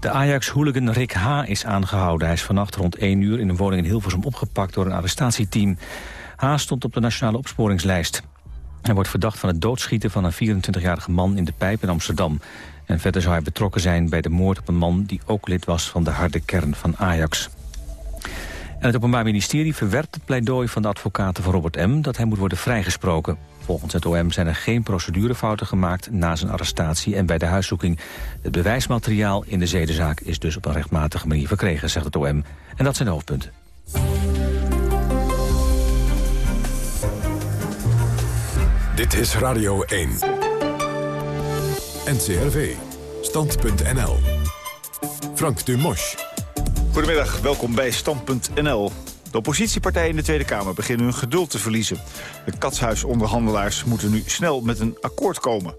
De Ajax-hooligan Rick H. is aangehouden. Hij is vannacht rond 1 uur in een woning in Hilversum opgepakt door een arrestatieteam. H. stond op de nationale opsporingslijst. Hij wordt verdacht van het doodschieten van een 24-jarige man in de Pijp in Amsterdam. En verder zou hij betrokken zijn bij de moord op een man die ook lid was van de harde kern van Ajax. En het Openbaar Ministerie verwerpt het pleidooi van de advocaten van Robert M. dat hij moet worden vrijgesproken. Volgens het OM zijn er geen procedurefouten gemaakt na zijn arrestatie en bij de huiszoeking. Het bewijsmateriaal in de zedenzaak is dus op een rechtmatige manier verkregen, zegt het OM. En dat zijn de hoofdpunten. Dit is Radio 1. NCRV. Stand.nl. Frank Dumosch. Goedemiddag, welkom bij Stand.nl. De oppositiepartijen in de Tweede Kamer beginnen hun geduld te verliezen. De katshuisonderhandelaars moeten nu snel met een akkoord komen.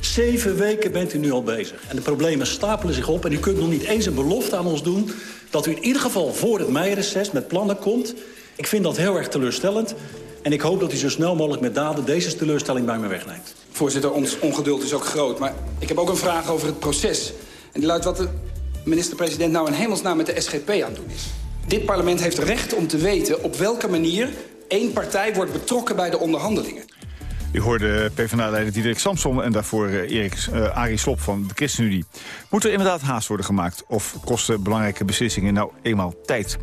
Zeven weken bent u nu al bezig. En de problemen stapelen zich op. En u kunt nog niet eens een belofte aan ons doen... dat u in ieder geval voor het meireces met plannen komt. Ik vind dat heel erg teleurstellend. En ik hoop dat u zo snel mogelijk met daden deze teleurstelling bij me wegneemt. Voorzitter, ons ongeduld is ook groot. Maar ik heb ook een vraag over het proces. En die luidt wat de minister-president nou in hemelsnaam met de SGP aan het doen is. Dit parlement heeft recht om te weten op welke manier één partij wordt betrokken bij de onderhandelingen. U hoorde PvdA-leider Diederik Samson en daarvoor uh, Erik, uh, Arie Slop van de ChristenUnie. Moet er inderdaad haast worden gemaakt of kosten belangrijke beslissingen nou eenmaal tijd?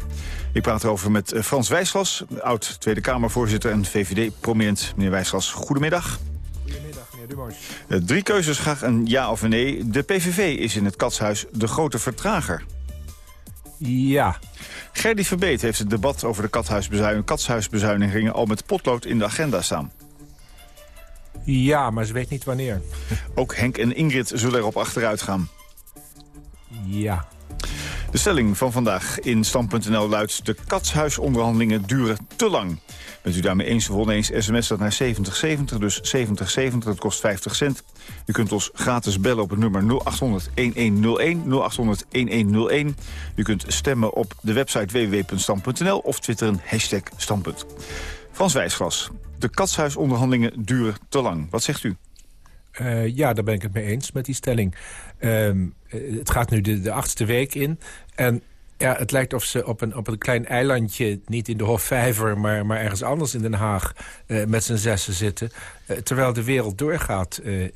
Ik praat erover met uh, Frans Wijsglas, oud Tweede Kamervoorzitter en VVD-prominent. Meneer Wijsglas, goedemiddag. Goedemiddag, meneer Dumoos. drie keuzes, graag een ja of een nee. De PVV is in het katshuis de grote vertrager. Ja. Gerdy Verbeet heeft het debat over de katshuisbezuinigingen al met potlood in de agenda staan. Ja, maar ze weet niet wanneer. Ook Henk en Ingrid zullen erop achteruit gaan. Ja. De stelling van vandaag in Stand.nl luidt... de katshuisonderhandelingen duren te lang. Bent u daarmee eens of oneens, sms dat naar 7070, dus 7070, dat kost 50 cent. U kunt ons gratis bellen op het nummer 0800-1101, 0800-1101. U kunt stemmen op de website www.stand.nl of twitteren hashtag standpunt. Frans Wijsglas, de katshuisonderhandelingen duren te lang. Wat zegt u? Uh, ja, daar ben ik het mee eens met die stelling. Uh, het gaat nu de, de achtste week in. En ja, het lijkt of ze op een, op een klein eilandje, niet in de Hofvijver... maar, maar ergens anders in Den Haag uh, met z'n zessen zitten. Uh, terwijl de wereld doorgaat. Uh,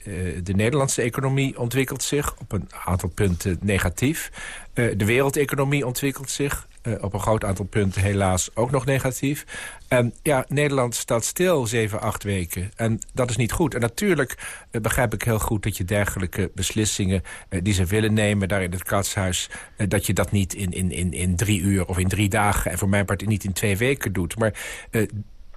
de Nederlandse economie ontwikkelt zich op een aantal punten negatief. de wereldeconomie ontwikkelt zich op een groot aantal punten helaas ook nog negatief. En ja, Nederland staat stil zeven, acht weken. En dat is niet goed. En natuurlijk uh, begrijp ik heel goed dat je dergelijke beslissingen... Uh, die ze willen nemen daar in het katshuis... dat je dat niet in, in, in, in drie uur of in drie dagen... en voor mijn part niet in twee weken doet. Maar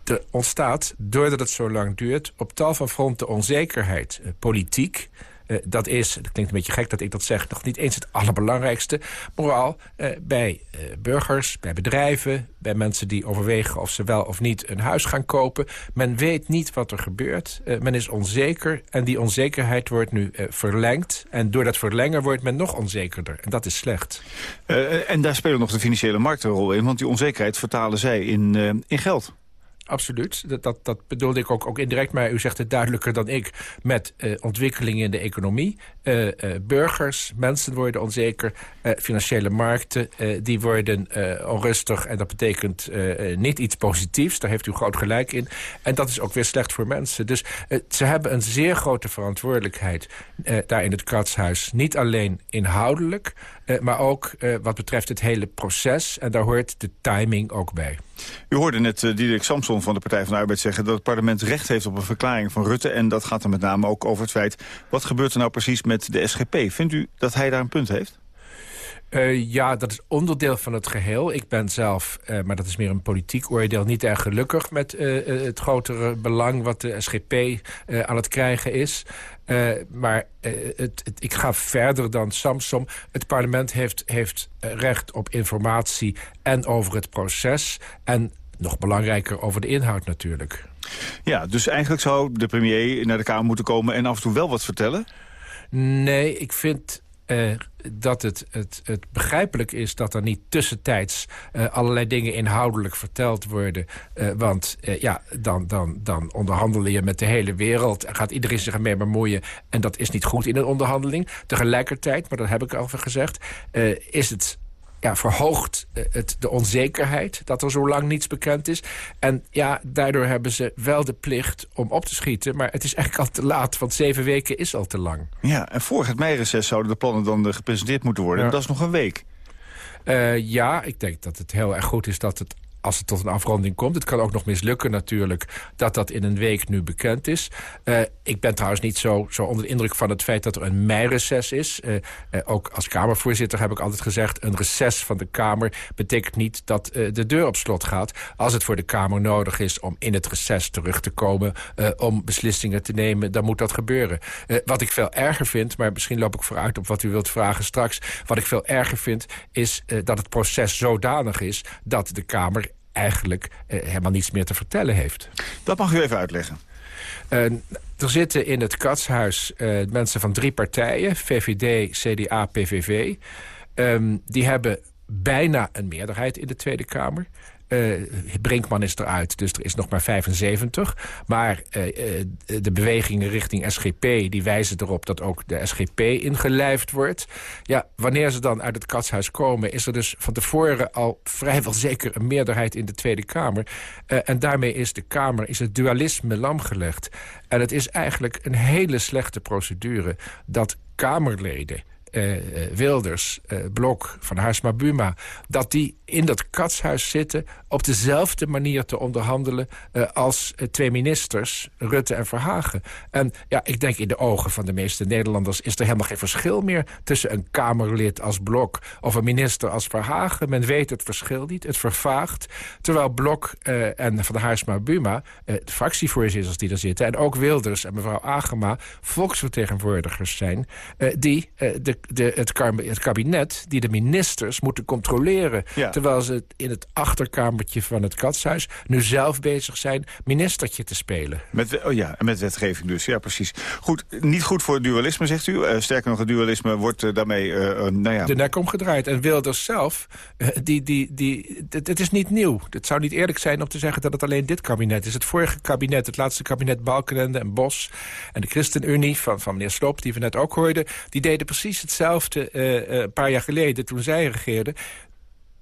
er ontstaat, doordat het zo lang duurt... op tal van fronten onzekerheid. politiek, uh, dat is, het klinkt een beetje gek dat ik dat zeg... nog niet eens het allerbelangrijkste. Vooral uh, bij uh, burgers, bij bedrijven... bij mensen die overwegen of ze wel of niet een huis gaan kopen. Men weet niet wat er gebeurt. men is onzeker en die onzekerheid wordt nu verlengd. En door dat verlengen wordt men nog onzekerder. En dat is slecht. en daar spelen nog de financiële markten een rol in... want die onzekerheid vertalen zij in, in geld. Absoluut. Dat, dat, dat bedoelde ik ook, ook indirect, maar u zegt het duidelijker dan ik... met uh, ontwikkelingen in de economie. Uh, uh, burgers, mensen worden onzeker. financiële markten, die worden onrustig. En dat betekent niet iets positiefs. Daar heeft u groot gelijk in. En dat is ook weer slecht voor mensen. Dus ze hebben een zeer grote verantwoordelijkheid daar in het katshuis. Niet alleen inhoudelijk, maar ook wat betreft het hele proces. En daar hoort de timing ook bij. U hoorde net uh, Diederik Samson van de Partij van de Arbeid zeggen... dat het parlement recht heeft op een verklaring van Rutte. En dat gaat er met name ook over het feit... wat gebeurt er nou precies met de SGP? Vindt u dat hij daar een punt heeft? Uh, ja, dat is onderdeel van het geheel. Ik ben zelf, uh, maar dat is meer een politiek oordeel... niet erg gelukkig met uh, het grotere belang wat de SGP aan het krijgen is. maar het, het, ik ga verder dan Samsom. Het parlement heeft, heeft recht op informatie en over het proces... en nog belangrijker over de inhoud natuurlijk. Ja, dus eigenlijk zou de premier naar de Kamer moeten komen... en af en toe wel wat vertellen? Nee, ik vind uh, dat het, het, het begrijpelijk is dat er niet tussentijds uh, allerlei dingen inhoudelijk verteld worden. Uh, want ja, dan, dan, dan onderhandel je met de hele wereld en gaat iedereen zich ermee bemoeien. En dat is niet goed in een onderhandeling. Tegelijkertijd, maar dat heb ik al gezegd, is het ja, verhoogt eh, het de onzekerheid dat er zo lang niets bekend is. En ja, daardoor hebben ze wel de plicht om op te schieten. Maar het is eigenlijk al te laat, want zeven weken is al te lang. Ja, en voor het meireces zouden de plannen dan gepresenteerd moeten worden. Ja. Dat is nog een week. Uh, ja, ik denk dat het heel erg goed is dat het als het tot een afronding komt. Het kan ook nog mislukken natuurlijk dat dat in een week nu bekend is. Uh, ik ben trouwens niet zo, zo onder de indruk van het feit dat er een meireces is. Uh, uh, ook als Kamervoorzitter heb ik altijd gezegd... een reces van de Kamer betekent niet dat de deur op slot gaat. Als het voor de Kamer nodig is om in het reces terug te komen... om beslissingen te nemen, dan moet dat gebeuren. wat ik veel erger vind, maar misschien loop ik vooruit op wat u wilt vragen straks... wat ik veel erger vind, is dat het proces zodanig is dat de Kamer eigenlijk uh, helemaal niets meer te vertellen heeft. Dat mag u even uitleggen. Uh, er zitten in het katshuis uh, mensen van drie partijen, VVD, CDA, PVV. Um, die hebben bijna een meerderheid in de Tweede Kamer. Uh, Brinkman is eruit, dus er is nog maar 75. Maar uh, de bewegingen richting SGP die wijzen erop dat ook de SGP ingelijfd wordt. Ja, wanneer ze dan uit het katshuis komen... is er dus van tevoren al vrijwel zeker een meerderheid in de Tweede Kamer. En daarmee is de Kamer is het dualisme lamgelegd. En het is eigenlijk een hele slechte procedure dat Kamerleden uh, Wilders, uh, Blok, Van Haarsma Buma... dat die in dat katshuis zitten op dezelfde manier te onderhandelen... Als twee ministers, Rutte en Verhagen. En ja, ik denk in de ogen van de meeste Nederlanders... is er helemaal geen verschil meer tussen een Kamerlid als Blok... of een minister als Verhagen. Men weet het verschil niet, het vervaagt. Terwijl Blok en Van Haarsma Buma, de fractievoorzitters die er zitten... en ook Wilders en mevrouw Agema, volksvertegenwoordigers zijn... die de de, het, het, kabinet die de ministers moeten controleren. Ja. Terwijl ze in het achterkamertje van het katshuis... nu zelf bezig zijn ministertje te spelen. Met, oh ja, met wetgeving dus, ja precies. Goed, niet goed voor het dualisme, zegt u. Uh, sterker nog, het dualisme wordt uh, daarmee... Uh, nou ja. De nek omgedraaid. En Wilders zelf, die, die, die, het, het is niet nieuw. Het zou niet eerlijk zijn om te zeggen dat het alleen dit kabinet is. Het vorige kabinet, het laatste kabinet Balkenende en Bos... en de ChristenUnie van, van meneer Slob, die we net ook hoorden... die deden precies hetzelfde hetzelfde een paar jaar geleden toen zij regeerden.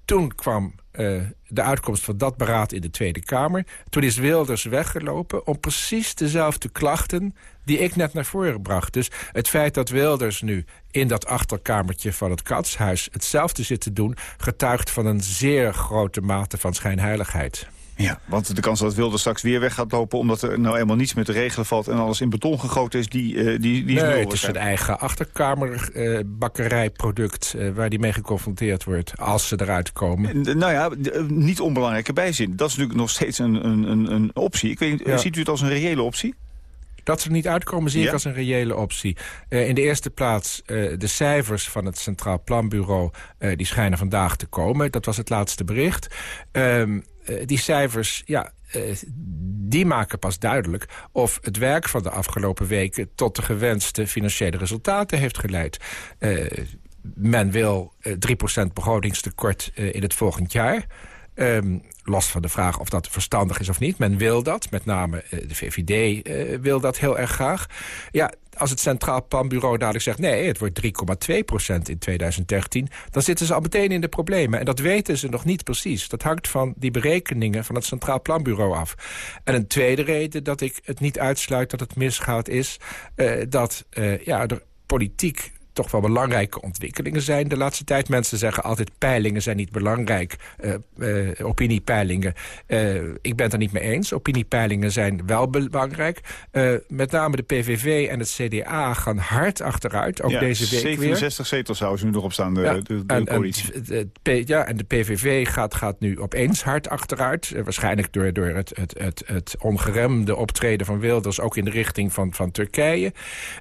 Toen kwam uh, de uitkomst van dat beraad in de Tweede Kamer. Toen is Wilders weggelopen om precies dezelfde klachten die ik net naar voren bracht. Dus het feit dat Wilders nu in dat achterkamertje van het katshuis... hetzelfde zit te doen, getuigt van een zeer grote mate van schijnheiligheid. Ja, want de kans dat Wilders straks weer weg gaat lopen... omdat er nou eenmaal niets meer te regelen valt... en alles in beton gegoten is, die, uh, die, die is nee, het is zijn eigen achterkamerbakkerijproduct... Uh, uh, waar die mee geconfronteerd wordt, als ze eruit komen. nou ja, niet onbelangrijke bijzin. Dat is natuurlijk nog steeds een, een, een optie. Ik weet, ja. Ziet u het als een reële optie? Dat ze er niet uitkomen zie ik als een reële optie. Uh, in de eerste plaats uh, de cijfers van het Centraal Planbureau... Uh, die schijnen vandaag te komen. Dat was het laatste bericht. Ehm, die cijfers, ja, die maken pas duidelijk... of het werk van de afgelopen weken... tot de gewenste financiële resultaten heeft geleid. men wil 3% begrotingstekort in het volgend jaar... Um, los van de vraag of dat verstandig is of niet. Men wil dat, met name uh, de VVD uh, wil dat heel erg graag. Ja, als het Centraal Planbureau dadelijk zegt... nee, het wordt 3,2 procent in 2013... dan zitten ze al meteen in de problemen. En dat weten ze nog niet precies. Dat hangt van die berekeningen van het Centraal Planbureau af. En een tweede reden dat ik het niet uitsluit dat het misgaat... is uh, dat ja, er politiek toch wel belangrijke ontwikkelingen zijn de laatste tijd. Mensen zeggen altijd peilingen zijn niet belangrijk, uh, uh, opiniepeilingen. Uh, ik ben het er niet mee eens. Opiniepeilingen zijn wel belangrijk. met name de PVV en het CDA gaan hard achteruit, ook ja, deze week 67 weer. zetels zouden ze nu nog op staan, de, ja, de, de en, coalitie. En, en, ja, en de PVV gaat, gaat nu opeens hard achteruit. waarschijnlijk door, door het, het, het, het ongeremde optreden van Wilders... ook in de richting van, van Turkije.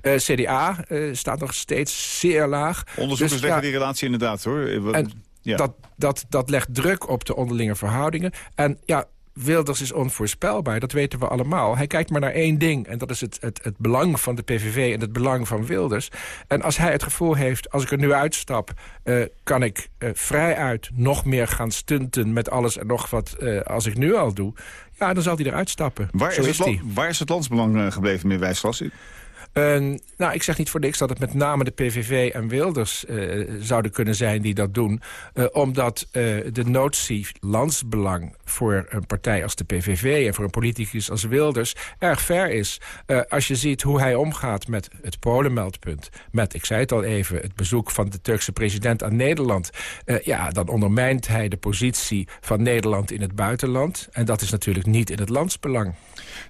CDA staat nog steeds zeer laag. Onderzoekers Dus, leggen ja, die relatie inderdaad, hoor. En ja. dat, dat, dat legt druk op de onderlinge verhoudingen. En ja, Wilders is onvoorspelbaar, dat weten we allemaal. Hij kijkt maar naar één ding, en dat is het, het, het belang van de PVV... en het belang van Wilders. En als hij het gevoel heeft, als ik er nu uitstap... Uh, kan ik uh, vrijuit nog meer gaan stunten met alles en nog wat... Uh, als ik nu al doe, ja, dan zal hij eruit stappen. Waar, Zo is, het, waar is het landsbelang gebleven, meneer Wijsglas? Uh, nou, ik zeg niet voor niks dat het met name de PVV en Wilders uh, zouden kunnen zijn die dat doen. Uh, omdat de notie landsbelang voor een partij als de PVV... en voor een politicus als Wilders erg ver is. als je ziet hoe hij omgaat met het Polenmeldpunt... met, ik zei het al even, het bezoek van de Turkse president aan Nederland... ja, dan ondermijnt hij de positie van Nederland in het buitenland. En dat is natuurlijk niet in het landsbelang.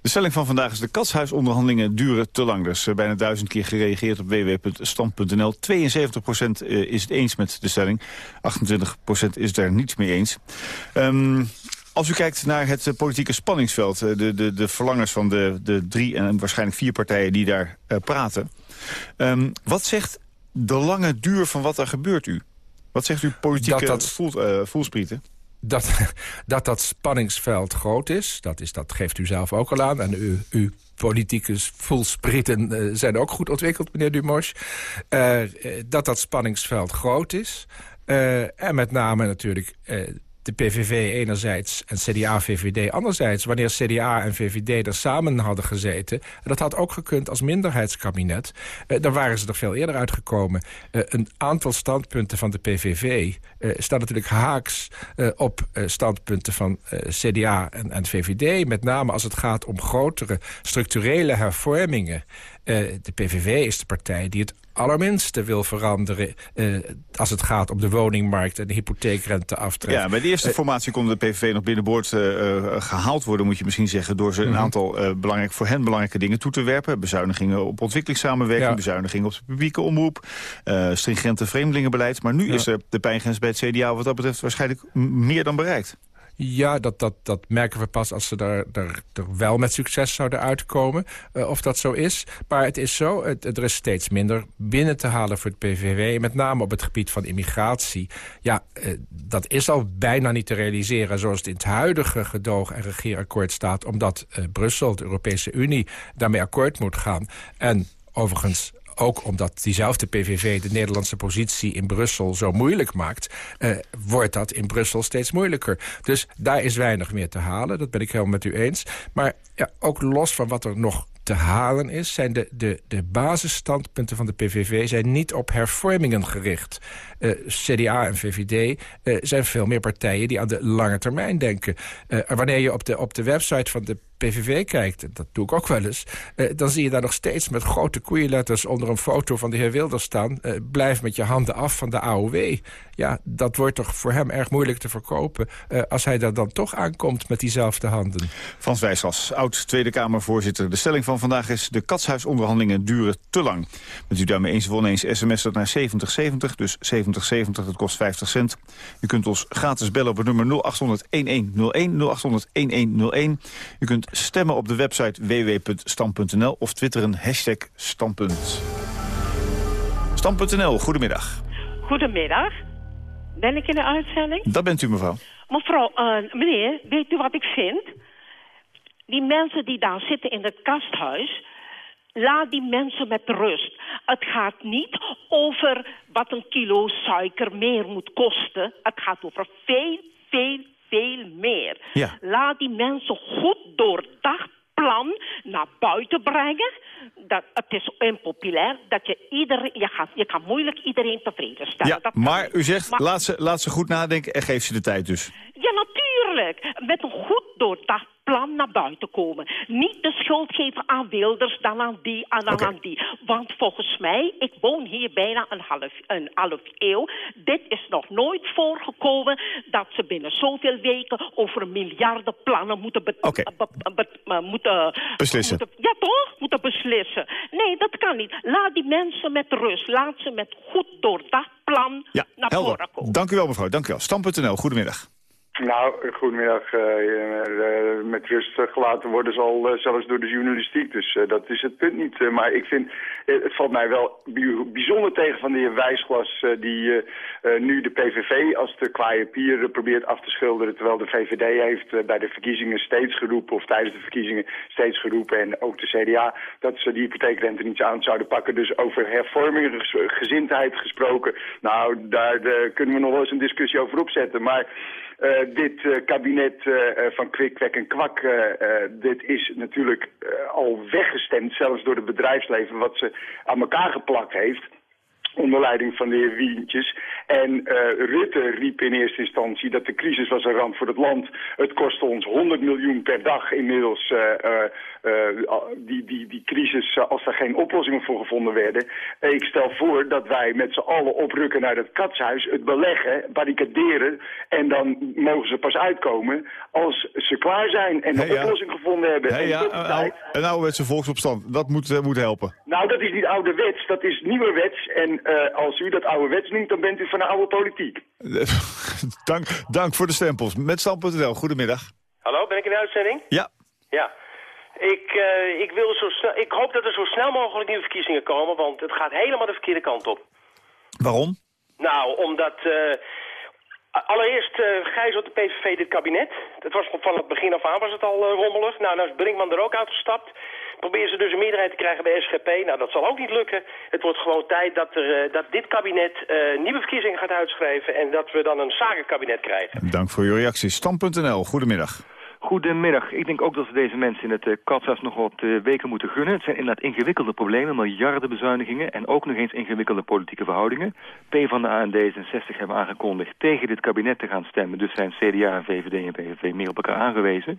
De stelling van vandaag is de katshuisonderhandelingen duren te lang. Dus uh, bijna duizend keer gereageerd op www.stand.nl. 72% is het eens met de stelling. 28% is het er niet mee eens. Um, als u kijkt naar het uh, politieke spanningsveld... De, de, de verlangers van de, de drie en waarschijnlijk vier partijen die daar praten... Um, wat zegt de lange duur van wat er gebeurt u? Wat zegt uw politieke dat dat... Voel, voelsprieten? Dat, dat dat spanningsveld groot is. Dat, is. dat geeft u zelf ook al aan. En u, uw politicus voelsprieten uh, zijn ook goed ontwikkeld, meneer Dumosch. Uh, dat dat spanningsveld groot is. En met name natuurlijk de PVV enerzijds en CDA-VVD anderzijds. Wanneer CDA en VVD er samen hadden gezeten... en dat had ook gekund als minderheidskabinet... Uh, dan waren ze er veel eerder uitgekomen. Uh, een aantal standpunten van de PVV uh, staan natuurlijk haaks op standpunten van CDA en, en VVD. Met name als het gaat om grotere structurele hervormingen... Uh, de PVV is de partij die het allerminste wil veranderen... Uh, als het gaat om de woningmarkt en de hypotheekrenteaftrek. Ja, bij de eerste uh, formatie kon de PVV nog binnenboord gehaald worden... moet je misschien zeggen, door ze een -hmm. aantal belangrijk, voor hen belangrijke dingen toe te werpen. Bezuinigingen op ontwikkelingssamenwerking, ja. bezuinigingen op de publieke omroep... stringente vreemdelingenbeleid. Maar nu ja. is er de pijngrens bij het CDA wat dat betreft waarschijnlijk meer dan bereikt. Ja, dat, dat, dat merken we pas als ze er, er, er wel met succes zouden uitkomen. Uh, of dat zo is. Maar het is zo, het, er is steeds minder binnen te halen voor het PVV. Met name op het gebied van immigratie. Ja, uh, dat is al bijna niet te realiseren zoals het in het huidige gedoog- en regeerakkoord staat. Omdat uh, Brussel, de Europese Unie, daarmee akkoord moet gaan. En overigens ook omdat diezelfde PVV de Nederlandse positie in Brussel zo moeilijk maakt... Uh, wordt dat in Brussel steeds moeilijker. Dus daar is weinig meer te halen, dat ben ik helemaal met u eens. Maar ja, ook los van wat er nog te halen is... zijn de, de, de basisstandpunten van de PVV zijn niet op hervormingen gericht. Uh, CDA en VVD uh, zijn veel meer partijen die aan de lange termijn denken. Wanneer je op de, op de website van de PVV kijkt, dat doe ik ook wel eens... Uh, dan zie je daar nog steeds met grote koeienletters onder een foto van de heer Wilders staan... Uh, blijf met je handen af van de AOW. Ja, dat wordt toch voor hem erg moeilijk te verkopen... Uh, als hij daar dan toch aankomt met diezelfde handen. Frans Wijsgas, oud Tweede Kamervoorzitter. De stelling van vandaag is... de katshuisonderhandelingen duren te lang. Bent u daarmee eens of oneens sms dat naar 7070, dus 7070, dat kost 50 cent. U kunt ons gratis bellen op het nummer 0800-1101, 0800-1101. U kunt stemmen op de website www.stam.nl of twitteren hashtag standpunt. Stam.nl, goedemiddag. Goedemiddag. Ben ik in de uitzending? Dat bent u, mevrouw. Mevrouw, uh, meneer, weet u wat ik vind? Die mensen die daar zitten in het kasthuis... Laat die mensen met rust. Het gaat niet over wat een kilo suiker meer moet kosten. Het gaat over veel, veel, veel meer. Ja. Laat die mensen goed doordacht plan naar buiten brengen. Dat, het is impopulair dat je iedereen... Je, gaat, je kan moeilijk iedereen tevreden stellen. Ja, dat maar u zegt, maar, laat, ze, laat ze goed nadenken en geef ze de tijd dus. Ja, natuurlijk. Met een goed doordacht plan naar buiten komen. Niet de schuld geven aan Wilders, dan aan die, en dan aan die. Want volgens mij, ik woon hier bijna een half, een half eeuw. Dit is nog nooit voorgekomen dat ze binnen zoveel weken over miljarden plannen moeten, be- Oké. be- be- be- moeten Beslissen. moeten- ja, toch? Moeten beslissen. Nee, dat kan niet. Laat die mensen met rust. Laat ze met goed doordacht plan Ja, naar helder. voren komen. Dank u wel, mevrouw. Dank u wel. Stam.nl, goedemiddag. Nou, goedemiddag. eh, eh, met rust eh, gelaten worden zal zelfs door de journalistiek. Dus dat is het punt niet. Maar ik vind, het valt mij wel bij- bijzonder tegen van de heer Wijsglas... die nu de PVV als de kwaaie pier probeert af te schilderen... terwijl de VVD heeft bij de verkiezingen steeds geroepen... of tijdens de verkiezingen steeds geroepen... en ook de CDA, dat ze die hypotheekrente niet aan zouden pakken. Dus over hervorming, gezindheid gesproken... nou, daar kunnen we nog wel eens een discussie over opzetten. Maar... Eh, dit eh, kabinet eh, van kwik, kwek en kwak, dit is natuurlijk al weggestemd, zelfs door het bedrijfsleven, wat ze aan elkaar geplakt heeft onder leiding van de heer Wientjes. En eh, Rutte riep in eerste instantie dat de crisis was een ramp voor het land. Het kostte ons 100 miljoen per dag inmiddels eh, eh, die, die, die crisis als er geen oplossingen voor gevonden werden. Ik stel voor dat wij met z'n allen oprukken naar het katshuis, het beleggen, barricaderen en dan mogen ze pas uitkomen als ze klaar zijn en een ja. oplossing gevonden hebben. En ja, een, tijd- oude- een ouderwetse volksopstand. Dat moet, moet helpen. nou, dat is niet ouderwets, dat is nieuwerwets. En eh, als u dat ouderwets noemt, dan bent u van de oude politiek. dank, dank voor de stempels. Met Stam.nl, goedemiddag. Hallo, ben ik in de uitzending? Ja. Ja. Ik, eh, ik, wil zo snel, ik hoop dat er zo snel mogelijk nieuwe verkiezingen komen, want het gaat helemaal de verkeerde kant op. Waarom? Nou, omdat... eh, allereerst uh, gijzelt de PVV dit kabinet. Dat was van het begin af aan was het al rommelig. Nou, nou is Brinkman er ook uitgestapt. Proberen ze dus een meerderheid te krijgen bij SGP. Nou, dat zal ook niet lukken. Het wordt gewoon tijd dat, er, eh, dat dit kabinet eh, nieuwe verkiezingen gaat uitschrijven... en dat we dan een zakenkabinet krijgen. Dank voor uw reactie. Stam.nl, goedemiddag. Goedemiddag. Ik denk ook dat we deze mensen in het uh, katshuis nog wat uh, weken moeten gunnen. Het zijn inderdaad ingewikkelde problemen, miljarden bezuinigingen en ook nog eens ingewikkelde politieke verhoudingen. P van de A en D66 hebben aangekondigd tegen dit kabinet te gaan stemmen. Dus zijn CDA, VVD en PVV meer op elkaar aangewezen.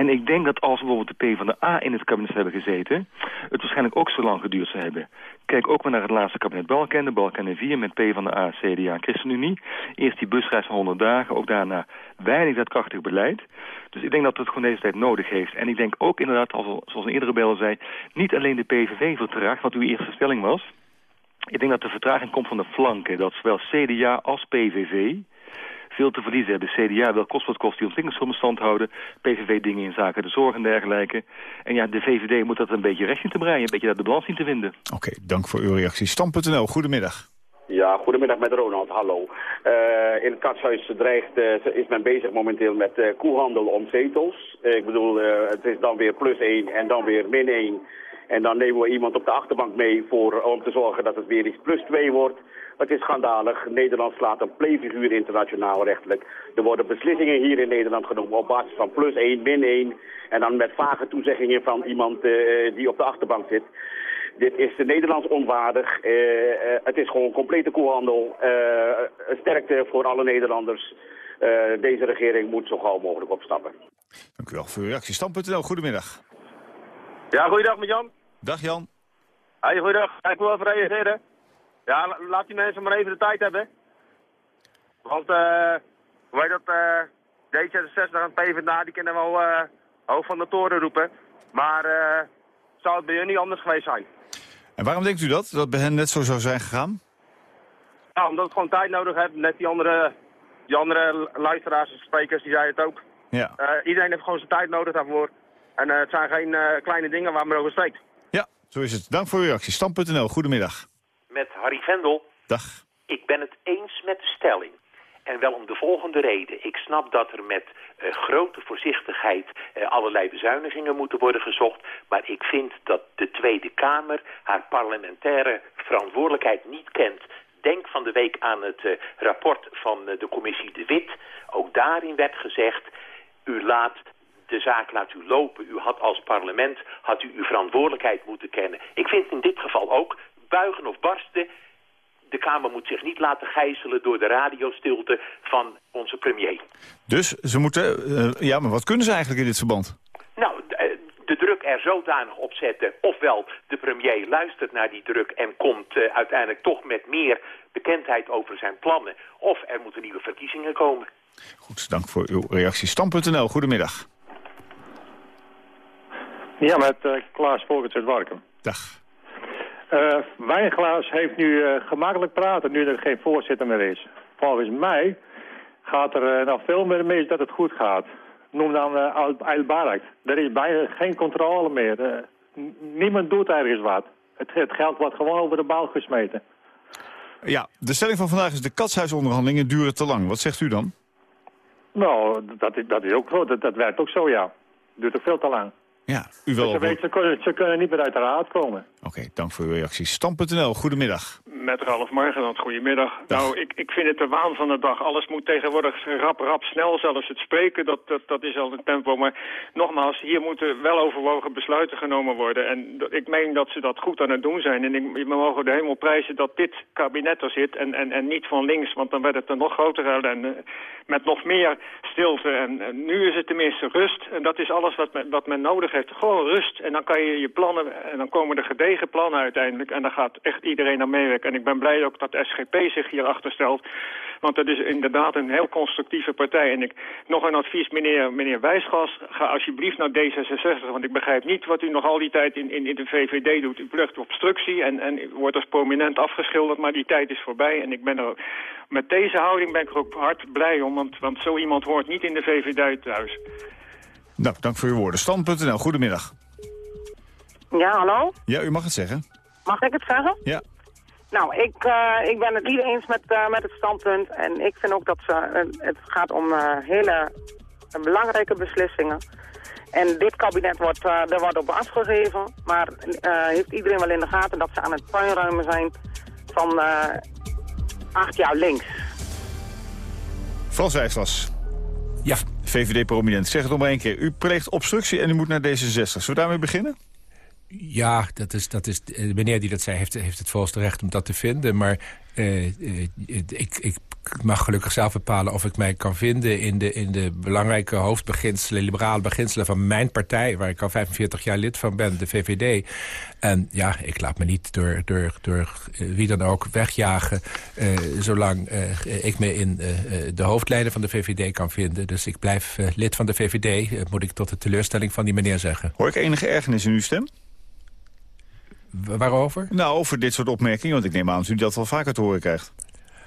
En ik denk dat als bijvoorbeeld de P van de A in het kabinet hebben gezeten... het waarschijnlijk ook zo lang geduurd zou hebben. Kijk ook maar naar het laatste kabinet Balken, Balken 4 met P van de A, CDA en ChristenUnie. Eerst die busreis van 100 dagen, ook daarna weinig dat krachtig beleid. Dus ik denk dat het gewoon deze tijd nodig heeft. En ik denk ook inderdaad, zoals een eerdere beller zei... niet alleen de PVV vertraagt, wat uw eerste stelling was. Ik denk dat de vertraging komt van de flanken. Dat zowel CDA als PVV veel te verliezen hebben. CDA wil kost wat kost die ontwikkelingshulp stand houden. PVV dingen in zaken de zorg en dergelijke. En ja, de VVD moet dat een beetje recht in te breien. Een beetje naar de balans zien te vinden. Oké, okay, dank voor uw reactie. Stam.nl, goedemiddag. Ja, goedemiddag met Ronald, hallo. Uh, in het katshuis dreigt, uh, is men bezig momenteel met uh, koehandel om zetels. ik bedoel, het is dan weer plus 1 en dan weer min 1. En dan nemen we iemand op de achterbank mee voor, om te zorgen dat het weer iets plus 2 wordt. Het is schandalig. Nederland slaat een playfiguur internationaal rechtelijk. Er worden beslissingen hier in Nederland genomen op basis van plus 1, min 1. En dan met vage toezeggingen van iemand uh, die op de achterbank zit. Dit is Nederlands onwaardig. Uh, uh, het is gewoon complete koehandel. sterkte voor alle Nederlanders. deze regering moet zo gauw mogelijk opstappen. Dank u wel voor uw reactie. Stam.nl, goedemiddag. Ja, goeiedag met Jan. Dag Jan. Hey, goeiedag. Ik wil even reageren. Ja, laat die mensen maar even de tijd hebben. Want, eh, hoe heet dat, uh, D66 en PvdA, die kunnen wel uh, hoog van de toren roepen. Maar zou het bij jullie niet anders geweest zijn? En waarom denkt u dat? Dat bij hen net zo zou zijn gegaan? Ja, omdat het gewoon tijd nodig heeft. Net die andere, die andere luisteraars en sprekers, die zeiden het ook. Ja. iedereen heeft gewoon zijn tijd nodig daarvoor. En het zijn geen kleine dingen waar men over spreekt. Ja, zo is het. Dank voor uw reactie. Stam.nl, goedemiddag met Harry Vendel. Dag. Ik ben het eens met de stelling. En wel om de volgende reden. Ik snap dat er met uh, grote voorzichtigheid uh, allerlei bezuinigingen moeten worden gezocht. Maar ik vind dat de Tweede Kamer haar parlementaire verantwoordelijkheid niet kent. Denk van de week aan het uh, rapport van de commissie De Wit. Ook daarin werd gezegd, u laat de zaak laat u lopen. U had als parlement had u uw verantwoordelijkheid moeten kennen. Ik vind in dit geval ook buigen of barsten. De Kamer moet zich niet laten gijzelen door de radiostilte van onze premier. Dus ze moeten... Uh, ja, maar wat kunnen ze eigenlijk in dit verband? Nou, de, eh, de druk er zodanig op zetten. Ofwel, de premier luistert naar die druk en komt uh, uiteindelijk toch met meer bekendheid over zijn plannen. Of er moeten nieuwe verkiezingen komen. Goed, dank voor uw reactie. Stam.nl, goedemiddag. Ja, met uh, Klaas Volkert uit Warkum. Dag. Uh, Wijnglaas heeft nu uh, gemakkelijk praten nu er geen voorzitter meer is. Volgens mij gaat er uh, nog veel meer mis dat het goed gaat. Noem dan uh, Barak. Er is bijna geen controle meer. niemand doet ergens wat. Het, het, geld wordt gewoon over de bal gesmeten. Ja, de stelling van vandaag is de katshuisonderhandelingen duren te lang. Wat zegt u dan? Nou, dat is, dat is ook zo. Dat, dat werkt ook zo, ja. Duurt ook veel te lang. Ja, u wel. Ze, weet, ze, kunnen, ze kunnen niet meer uit de raad komen. Oké, dank voor uw reactie. Stam.nl, goedemiddag. Met Ralf Margenand, goedemiddag. Dag. Nou, ik, ik vind het de waan van de dag. Alles moet tegenwoordig rap, rap, snel. Zelfs het spreken, dat, dat, dat is al een tempo. Maar nogmaals, hier moeten wel overwogen besluiten genomen worden. En ik meen dat ze dat goed aan het doen zijn. En ik, we mogen de hemel prijzen dat dit kabinet er zit en, en, en niet van links. Want dan werd het een nog grotere ellende. Met nog meer stilte. En, en, nu is het tenminste rust. En dat is alles wat men, wat men nodig heeft. Gewoon rust. En dan kan je je plannen... En dan komen er gedegen plannen uiteindelijk. En dan gaat echt iedereen aan meewerken. En ik ben blij ook dat de SGP zich hierachter stelt. Want dat is inderdaad een heel constructieve partij. En ik, nog een advies, meneer, meneer Wijsgas, ga alsjeblieft naar D66. Want ik begrijp niet wat u nog al die tijd in, in, in de VVD doet. U plucht obstructie en, en wordt als prominent afgeschilderd, maar die tijd is voorbij. En ik ben er, met deze houding ben ik er ook hard blij om, want, want zo iemand hoort niet in de VVD thuis. Nou, dank voor uw woorden. Stand.nl, goedemiddag. Ja, hallo? Ja, u mag het zeggen. Mag ik het zeggen? Ja. Nou, ik, uh, ik ben het niet eens met, uh, met het standpunt. En ik vind ook dat ze, uh, het gaat om hele belangrijke beslissingen. En dit kabinet wordt, er wordt op afgegeven. Maar heeft iedereen wel in de gaten dat ze aan het puinruimen zijn van acht jaar links. Frans Wijslas. Ja. VVD-prominent. Zeg het nog maar één keer. U pleegt obstructie en u moet naar D66. Zullen we daarmee beginnen? Ja, dat is, dat is, de meneer die dat zei heeft, heeft het volste recht om dat te vinden. Maar uh, uh, ik, ik mag gelukkig zelf bepalen of ik mij kan vinden... in de, in de belangrijke hoofdbeginselen, liberale beginselen van mijn partij... waar ik al 45 jaar lid van ben, de VVD. En ja, ik laat me niet door, door, door wie dan ook wegjagen... zolang ik me in de hoofdlijnen van de VVD kan vinden. Dus ik blijf lid van de VVD, moet ik tot de teleurstelling van die meneer zeggen. Hoor ik enige ergernis in uw stem? Waarover? Nou, over dit soort opmerkingen. Want ik neem aan dat u dat wel vaker te horen krijgt.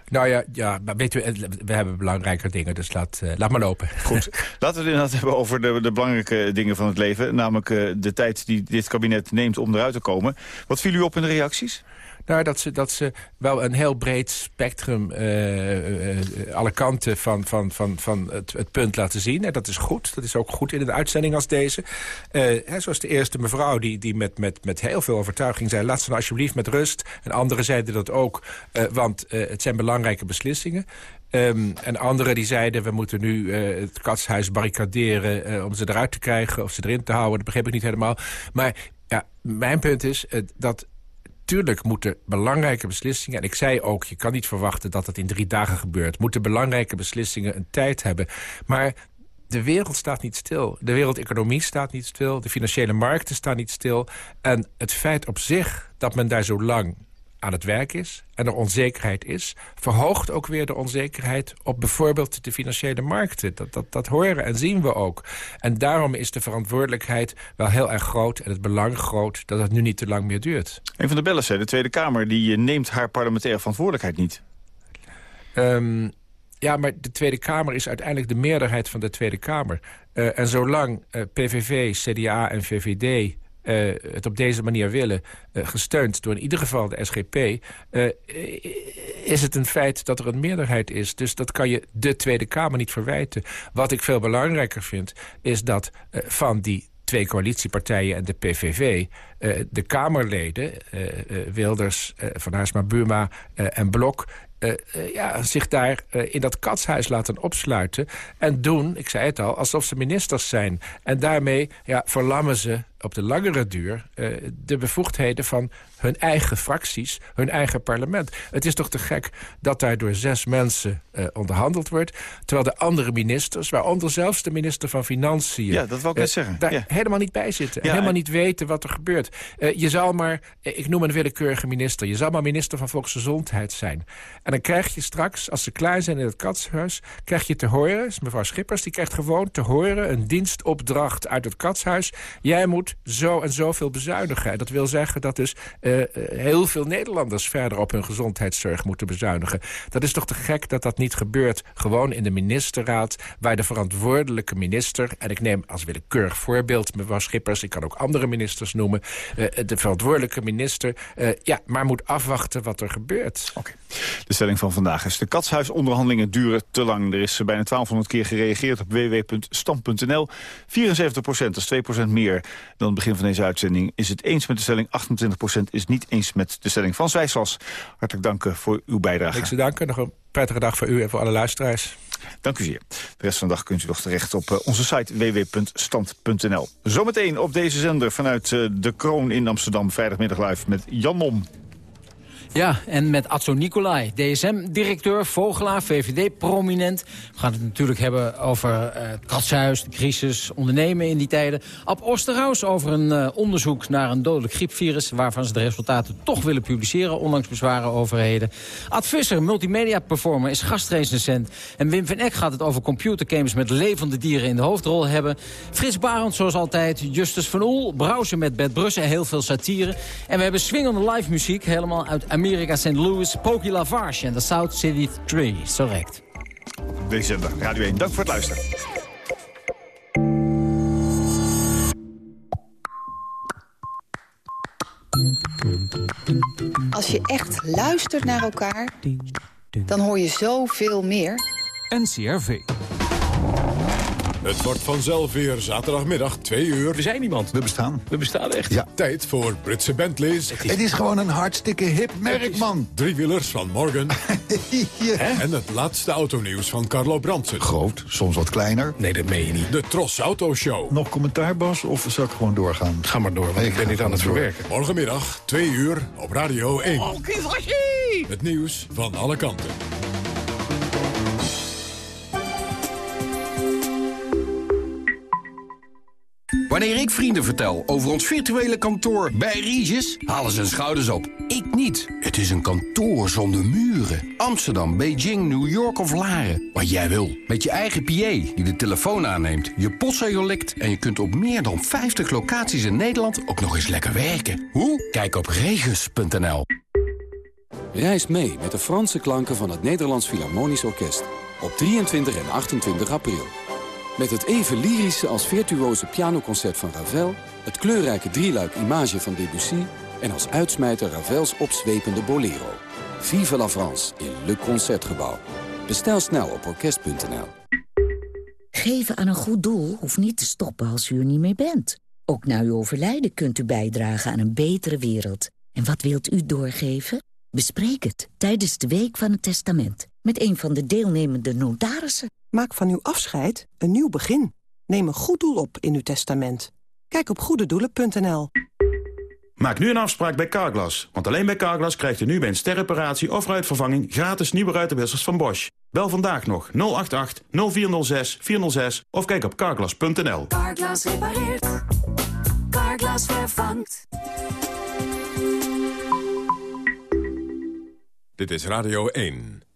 Nou ja, ja maar weet u, we hebben belangrijke dingen, dus laat, uh, laat maar lopen. Goed, laten we het inderdaad hebben over de, de belangrijke dingen van het leven. Namelijk uh, de tijd die dit kabinet neemt om eruit te komen. Wat viel u op in de reacties? Nou, dat ze, dat ze wel een heel breed spectrum, uh, uh, alle kanten van, van, van, van het, het, punt laten zien. En dat is goed. Dat is ook goed in een uitzending als deze. Hè, zoals de eerste mevrouw die, die met, met, met heel veel overtuiging zei... laat ze nou alsjeblieft met rust. En anderen zeiden dat ook, want het zijn belangrijke beslissingen. Um, en anderen die zeiden, we moeten nu het katshuis barricaderen... Om ze eruit te krijgen of ze erin te houden. Dat begreep ik niet helemaal. Maar ja, mijn punt is dat... Tuurlijk moeten belangrijke beslissingen... en ik zei ook, je kan niet verwachten dat het in drie dagen gebeurt... moeten belangrijke beslissingen een tijd hebben. Maar de wereld staat niet stil. De wereldeconomie staat niet stil. De financiële markten staan niet stil. En het feit op zich dat men daar zo lang aan het werk is en er onzekerheid is... verhoogt ook weer de onzekerheid op bijvoorbeeld de financiële markten. Dat, dat, dat horen en zien we ook. En daarom is de verantwoordelijkheid wel heel erg groot... en het belang groot dat het nu niet te lang meer duurt. Een van de bellen zei, de Tweede Kamer... die neemt haar parlementaire verantwoordelijkheid niet. Um, ja, maar de Tweede Kamer is uiteindelijk de meerderheid van de Tweede Kamer. Uh, en zolang uh, PVV, CDA en VVD uh, het op deze manier willen, uh, gesteund door in ieder geval de SGP... Uh, is het een feit dat er een meerderheid is. Dus dat kan je de Tweede Kamer niet verwijten. Wat ik veel belangrijker vind, is dat van die twee coalitiepartijen en de PVV... de Kamerleden, Wilders, Van Haarsma Buma en Blok... Ja, zich daar in dat katshuis laten opsluiten. En doen, ik zei het al, alsof ze ministers zijn. En daarmee ja, verlammen ze op de langere duur de bevoegdheden van hun eigen fracties, hun eigen parlement. Het is toch te gek dat daar door zes mensen uh, onderhandeld wordt... terwijl de andere ministers, waaronder zelfs de minister van Financiën... Ja, dat wil ik uh, zeggen. Daar ja. helemaal niet bij zitten. Ja, en helemaal niet weten wat er gebeurt. Je zal maar, ik noem een willekeurige minister... je zal maar minister van Volksgezondheid zijn. En dan krijg je straks, als ze klaar zijn in het katshuis... krijg je te horen, mevrouw Schippers... die krijgt gewoon te horen, een dienstopdracht uit het katshuis... jij moet zo en zoveel bezuinigen. En dat wil zeggen dat dus uh, heel veel Nederlanders verder op hun gezondheidszorg moeten bezuinigen. Dat is toch te gek dat dat niet gebeurt gewoon in de ministerraad... waar de verantwoordelijke minister... en ik neem als willekeurig voorbeeld mevrouw Schippers... ik kan ook andere ministers noemen... Uh, de verantwoordelijke minister ja, maar moet afwachten wat er gebeurt. Okay. De stelling van vandaag is... de katshuisonderhandelingen duren te lang. Er is bijna 1200 keer gereageerd op www.stam.nl. 74 procent, dat is 2 procent meer dan het begin van deze uitzending... is het eens met de stelling, 28 procent is niet eens met de stelling van Zwijslas. Hartelijk dank voor uw bijdrage. Ik ze danken. Nog een prettige dag voor u en voor alle luisteraars. Dank u zeer. De rest van de dag kunt u nog terecht op onze site www.stand.nl. Zometeen op deze zender vanuit de Kroon in Amsterdam. Vrijdagmiddag live met Jan Mom. Ja, en met Atso Nicolai, DSM-directeur, Vogelaar, VVD-prominent. We gaan het natuurlijk hebben over uh, het katshuis, de crisis, ondernemen in die tijden. Ab Osterhaus over een uh, onderzoek naar een dodelijk griepvirus... waarvan ze de resultaten toch willen publiceren, ondanks bezwaren overheden. Ad Visser, multimedia-performer, is gastrecensent. En Wim van Eck gaat het over computergames met levende dieren in de hoofdrol hebben. Frits Barend, zoals altijd, Justus van Oel, Browser met Bert Brussen, heel veel satire. En we hebben swingende live muziek, helemaal uit Amerika, St. Louis, Pokey Lavage en de South City 3. Correct. Deze zender, Radio 1. Dank voor het luisteren. Als je echt luistert naar elkaar, dan hoor je zoveel meer. NCRV. Het wordt vanzelf weer zaterdagmiddag, twee uur. We zijn iemand. We bestaan. We bestaan echt. Ja. Tijd voor Britse Bentleys. Het is, het is gewoon een hartstikke hip merk, man. Driewielers van Morgan. ja. En het laatste autonieuws van Carlo Brandsen. Groot, soms wat kleiner. Nee, dat meen je niet. De Tros Auto Show. Nog commentaar, Bas, of zal ik gewoon doorgaan? Ga maar door, want nee, ik ben niet aan het door. verwerken. Morgenmiddag, twee uur, op Radio 1. Oh, het nieuws van alle kanten. Wanneer ik vrienden vertel over ons virtuele kantoor bij Regis, halen ze hun schouders op. Ik niet. Het is een kantoor zonder muren. Amsterdam, Beijing, New York of Laren. Wat jij wil. Met je eigen PA die de telefoon aanneemt, je postzegel likt... en je kunt op meer dan 50 locaties in Nederland ook nog eens lekker werken. Hoe? Kijk op regis.nl. Reis mee met de Franse klanken van het Nederlands Philharmonisch Orkest. Op 23 en 28 april. Met het even lyrische als virtuoze pianoconcert van Ravel... het kleurrijke drieluik Image van Debussy... En als uitsmijter Ravels opzwepende Bolero. Vive la France in Le Concertgebouw. Bestel snel op orkest.nl. Geven aan een goed doel hoeft niet te stoppen als u er niet meer bent. Ook na uw overlijden kunt u bijdragen aan een betere wereld. En wat wilt u doorgeven? Bespreek het tijdens de Week van het Testament... met een van de deelnemende notarissen. Maak van uw afscheid een nieuw begin. Neem een goed doel op in uw testament. Kijk op goededoelen.nl. Maak nu een afspraak bij Carglass. Want alleen bij Carglass krijgt u nu bij een sterreparatie of ruitvervanging... gratis nieuwe ruitenwissers van Bosch. Bel vandaag nog 088 0406 406 of kijk op carglass.nl. Carglass repareert. Carglass vervangt. Dit is Radio 1.